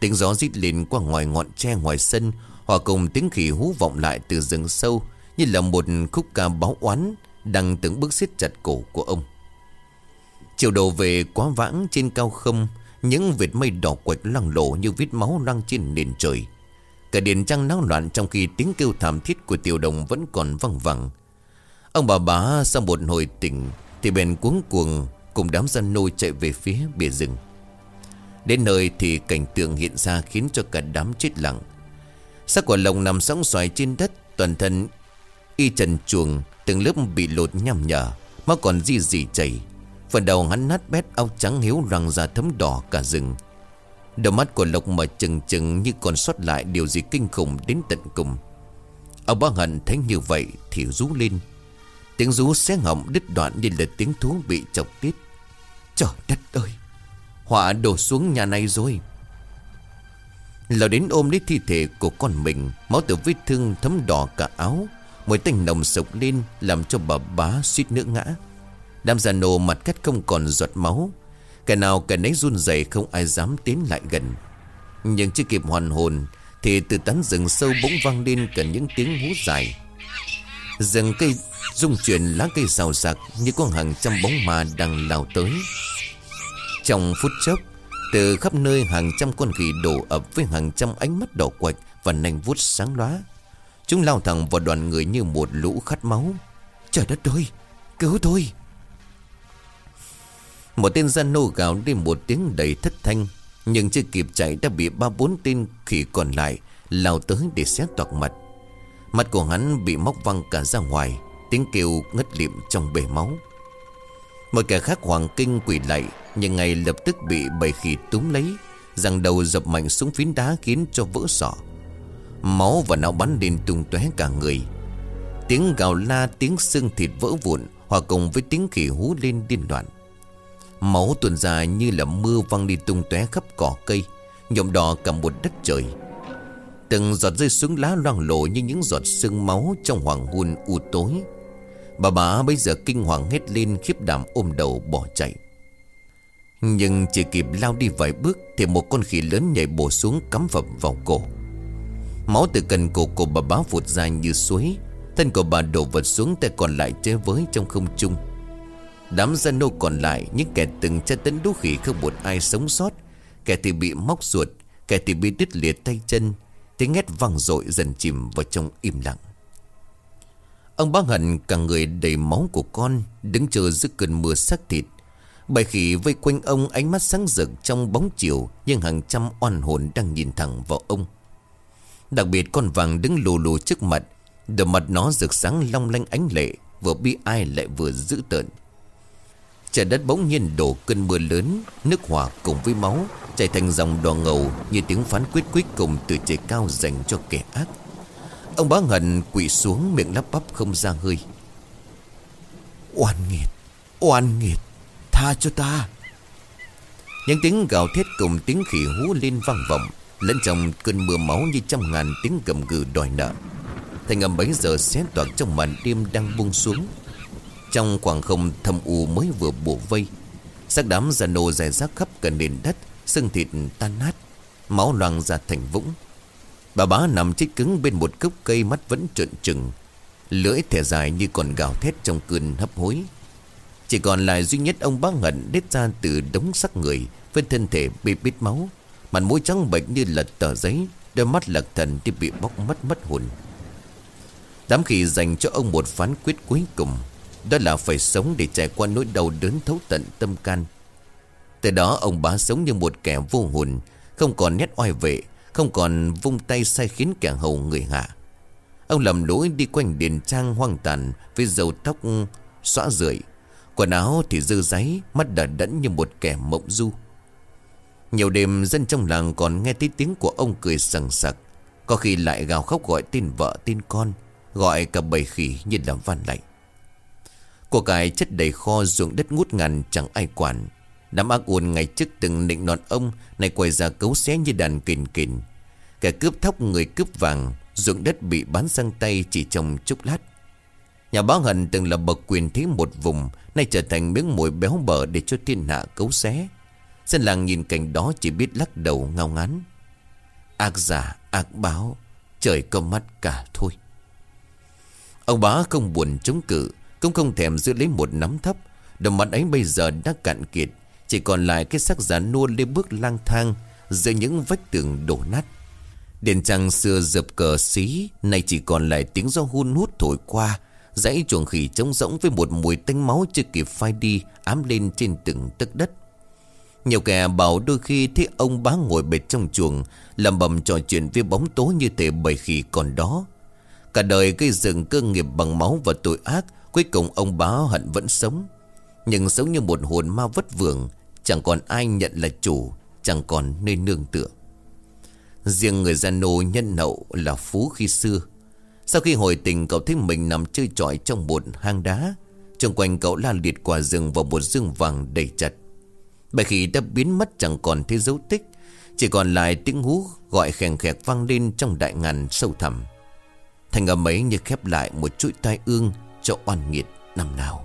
Tiếng gió rít lên qua ngoài ngọn tre ngoài sân, Hòa cùng tiếng khỉ hú vọng lại từ rừng sâu, Như là một khúc ca báo oán Đang từng bước siết chặt cổ của ông. Chiều đầu về quá vãng trên cao không, Những vệt mây đỏ quạch lăng lộ như vết máu lăng trên nền trời. Cả điện trăng náo loạn trong khi tiếng kêu thảm thiết của tiểu đồng vẫn còn văng vẳng. Ông bà bá sau một hồi tỉnh, Thì bèn cuống cuồng cùng đám dân nô chạy về phía bìa rừng. Đến nơi thì cảnh tượng hiện ra khiến cho cả đám chết lặng. Xác của lồng nằm sóng xoài trên đất, Toàn thân y trần chuồng, Từng lớp bị lột nhằm nhở Máu còn di dì chảy. Phần đầu hắn nát bét áo trắng hiếu răng ra thấm đỏ cả rừng. Đôi mắt của Lộc mở chừng chừng như còn sót lại điều gì kinh khủng đến tận cùng. Ông bác hận thấy như vậy thì rú lên. Tiếng rú xé họng đứt đoạn như là tiếng thú bị chọc tiết. Trời đất ơi! Họa đổ xuống nhà này rồi. Lào đến ôm lấy thi thể của con mình, Máu từ vết thương thấm đỏ cả áo. Mùi tanh nồng sộc lên, Làm cho bà bá suýt nữa ngã. Đám già nổ mặt cắt không còn giọt máu. Cả nào cả nấy run rẩy Không ai dám tiến lại gần. Nhưng chưa kịp hoàn hồn, Thì từ tán rừng sâu bỗng vang lên Cả những tiếng hú dài. Rừng cây rung chuyển lá cây xào sạc Như có hàng trăm bóng ma đang lao tới trong phút chốc, Từ khắp nơi hàng trăm con khỉ đổ ập Với hàng trăm ánh mắt đỏ quạch Và nành vuốt sáng lóa. Chúng lao thẳng vào đoàn người như một lũ khát máu. Trời đất ơi, Cứu tôi! Một tên gian nô gào lên một tiếng đầy thất thanh, Nhưng chưa kịp chạy đã bị ba bốn tên khỉ còn lại Lao tới để xé toạc mặt. Mặt của hắn bị móc văng cả ra ngoài, Tiếng kêu ngất liệm trong bể máu. Một kẻ khác hoàng kinh quỷ lạy nhưng ngay lập tức bị bầy khỉ túm lấy Răng đầu dập mạnh xuống phiến đá khiến cho vỡ sọ. Máu và não bắn lên tung tóe cả người. Tiếng gào la, tiếng xương thịt vỡ vụn, Hòa cùng với tiếng khỉ hú lên điên loạn. Máu tuôn ra như là mưa văng đi tung tóe khắp cỏ cây Nhộm đỏ cả một đất trời. Từng giọt rơi xuống lá loang lộ như những giọt sương máu trong hoàng hôn u tối. Bà bà bây giờ kinh hoàng hết lên, khiếp đảm ôm đầu bỏ chạy nhưng chỉ kịp lao đi vài bước Thì một con khỉ lớn nhảy bổ xuống cắm phập vào cổ. Máu từ cần cổ của bà bá vụt ra như suối. Thân của bà đổ vật xuống tay còn lại chơi với trong không trung. Đám dân nô còn lại, Những kẻ từng tra tấn đú khỉ không một ai sống sót. Kẻ thì bị móc ruột, Kẻ thì bị đứt liệt tay chân. Tiếng hét vang dội dần chìm vào trong im lặng. Ông bác hận cả người đầy máu của con, Đứng chờ giữa cơn mưa sắc thịt. Bầy khỉ vây quanh ông, ánh mắt sáng rực trong bóng chiều, Nhưng hàng trăm oan hồn đang nhìn thẳng vào ông. Đặc biệt con vàng đứng lù lù trước mặt Đôi mặt nó rực sáng long lanh ánh lệ, Vừa bi ai lại vừa dữ tợn. Trời đất bỗng nhiên đổ cơn mưa lớn, Nước hỏa cùng với máu, Chảy thành dòng đỏ ngầu Như tiếng phán quyết cuối cùng từ trời cao dành cho kẻ ác. Ông bá hận quỵ xuống miệng lắp bắp không ra hơi. Oan nghiệt Oan nghiệt. Tha cho ta. Những tiếng gào thét cùng tiếng khỉ hú lên vang vọng, Lẫn trong cơn mưa máu như trăm ngàn tiếng gầm gừ đòi nợ. Thành âm bấy giờ xé toạc trong màn đêm đang buông xuống. Trong khoảng không thâm u mới vừa bổ vây xác đám già nô dài rác khắp cả nền đất, Xương thịt tan nát, Máu loang ra thành vũng. Bà bá nằm chết cứng bên một gốc cây mắt vẫn trợn trừng, Lưỡi thẻ dài như còn gào thét trong cơn hấp hối. Chỉ còn lại duy nhất ông bác ngẩn đết ra từ đống xác người, Với thân thể bị bít máu. Mặt mũi trắng bệnh như lật tờ giấy, Đôi mắt lạc thần thì bị bóc mất mất hồn. Đám khỉ dành cho ông một phán quyết cuối cùng, Đó là phải sống để trải qua nỗi đau đớn thấu tận tâm can. Từ đó, ông bá sống như một kẻ vô hồn, Không còn nét oai vệ, Không còn vung tay sai khiến kẻ hầu người hạ. Ông lầm lỗi đi quanh đền trang hoang tàn Với dầu tóc xóa rượi. Quần áo thì dư giấy Mắt đờ đẫn như một kẻ mộng du. Nhiều đêm, dân trong làng còn nghe thấy tiếng của ông cười sằng sặc. Có khi lại gào khóc gọi tên vợ, tên con, Gọi cả bầy khỉ như là van lạnh Của cải chất đầy kho ruộng đất ngút ngàn chẳng ai quản. Đám ác uồn ngày trước từng nịnh nọt ông, Này quay ra cấu xé như đàn kình kình Kẻ cướp thóc người cướp vàng, ruộng đất bị bán sang tay chỉ trong chốc lát. Nhà báo hận từng là bậc quyền thế một vùng Nay trở thành miếng mồi béo bở để cho thiên hạ cấu xé. Dân làng nhìn cảnh đó chỉ biết lắc đầu ngao ngán. Ác giả, ác báo Trời có mắt cả thôi. Ông bá không buồn chống cự Cũng không thèm giữ lấy một nắm thấp. Đồng mặt ấy bây giờ đã cạn kiệt Chỉ còn lại cái xác giả nua lê bước lang thang Giữa những vách tường đổ nát. Điện trăng xưa dập cờ xí Nay chỉ còn lại tiếng gió hun hút thổi qua. Dãy chuồng khỉ trống rỗng với một mùi tanh máu chưa kịp phai đi, Ám lên trên từng tấc đất. Nhiều kẻ bảo đôi khi thấy ông bá ngồi bệt trong chuồng Làm bầm trò chuyện với bóng tố như thể bầy khỉ còn đó. Cả đời gây dựng cơ nghiệp bằng máu và tội ác, Cuối cùng ông bá hận vẫn sống. Nhưng sống như một hồn ma vất vưởng, Chẳng còn ai nhận là chủ, Chẳng còn nơi nương tựa. Riêng người gia nô nhân hậu là phú khi xưa. Sau khi hồi tình, cậu thấy mình nằm chơi trọi trong một hang đá. Trong quanh cậu la liệt quả rừng vào một rừng vàng đầy chặt. Bởi khi đã biến mất chẳng còn thấy dấu tích, Chỉ còn lại tiếng hú gọi khèn khẹt vang lên trong đại ngàn sâu thẳm. Thành âm ấy như khép lại một chuỗi tai ương cho oan nghiệt năm nào.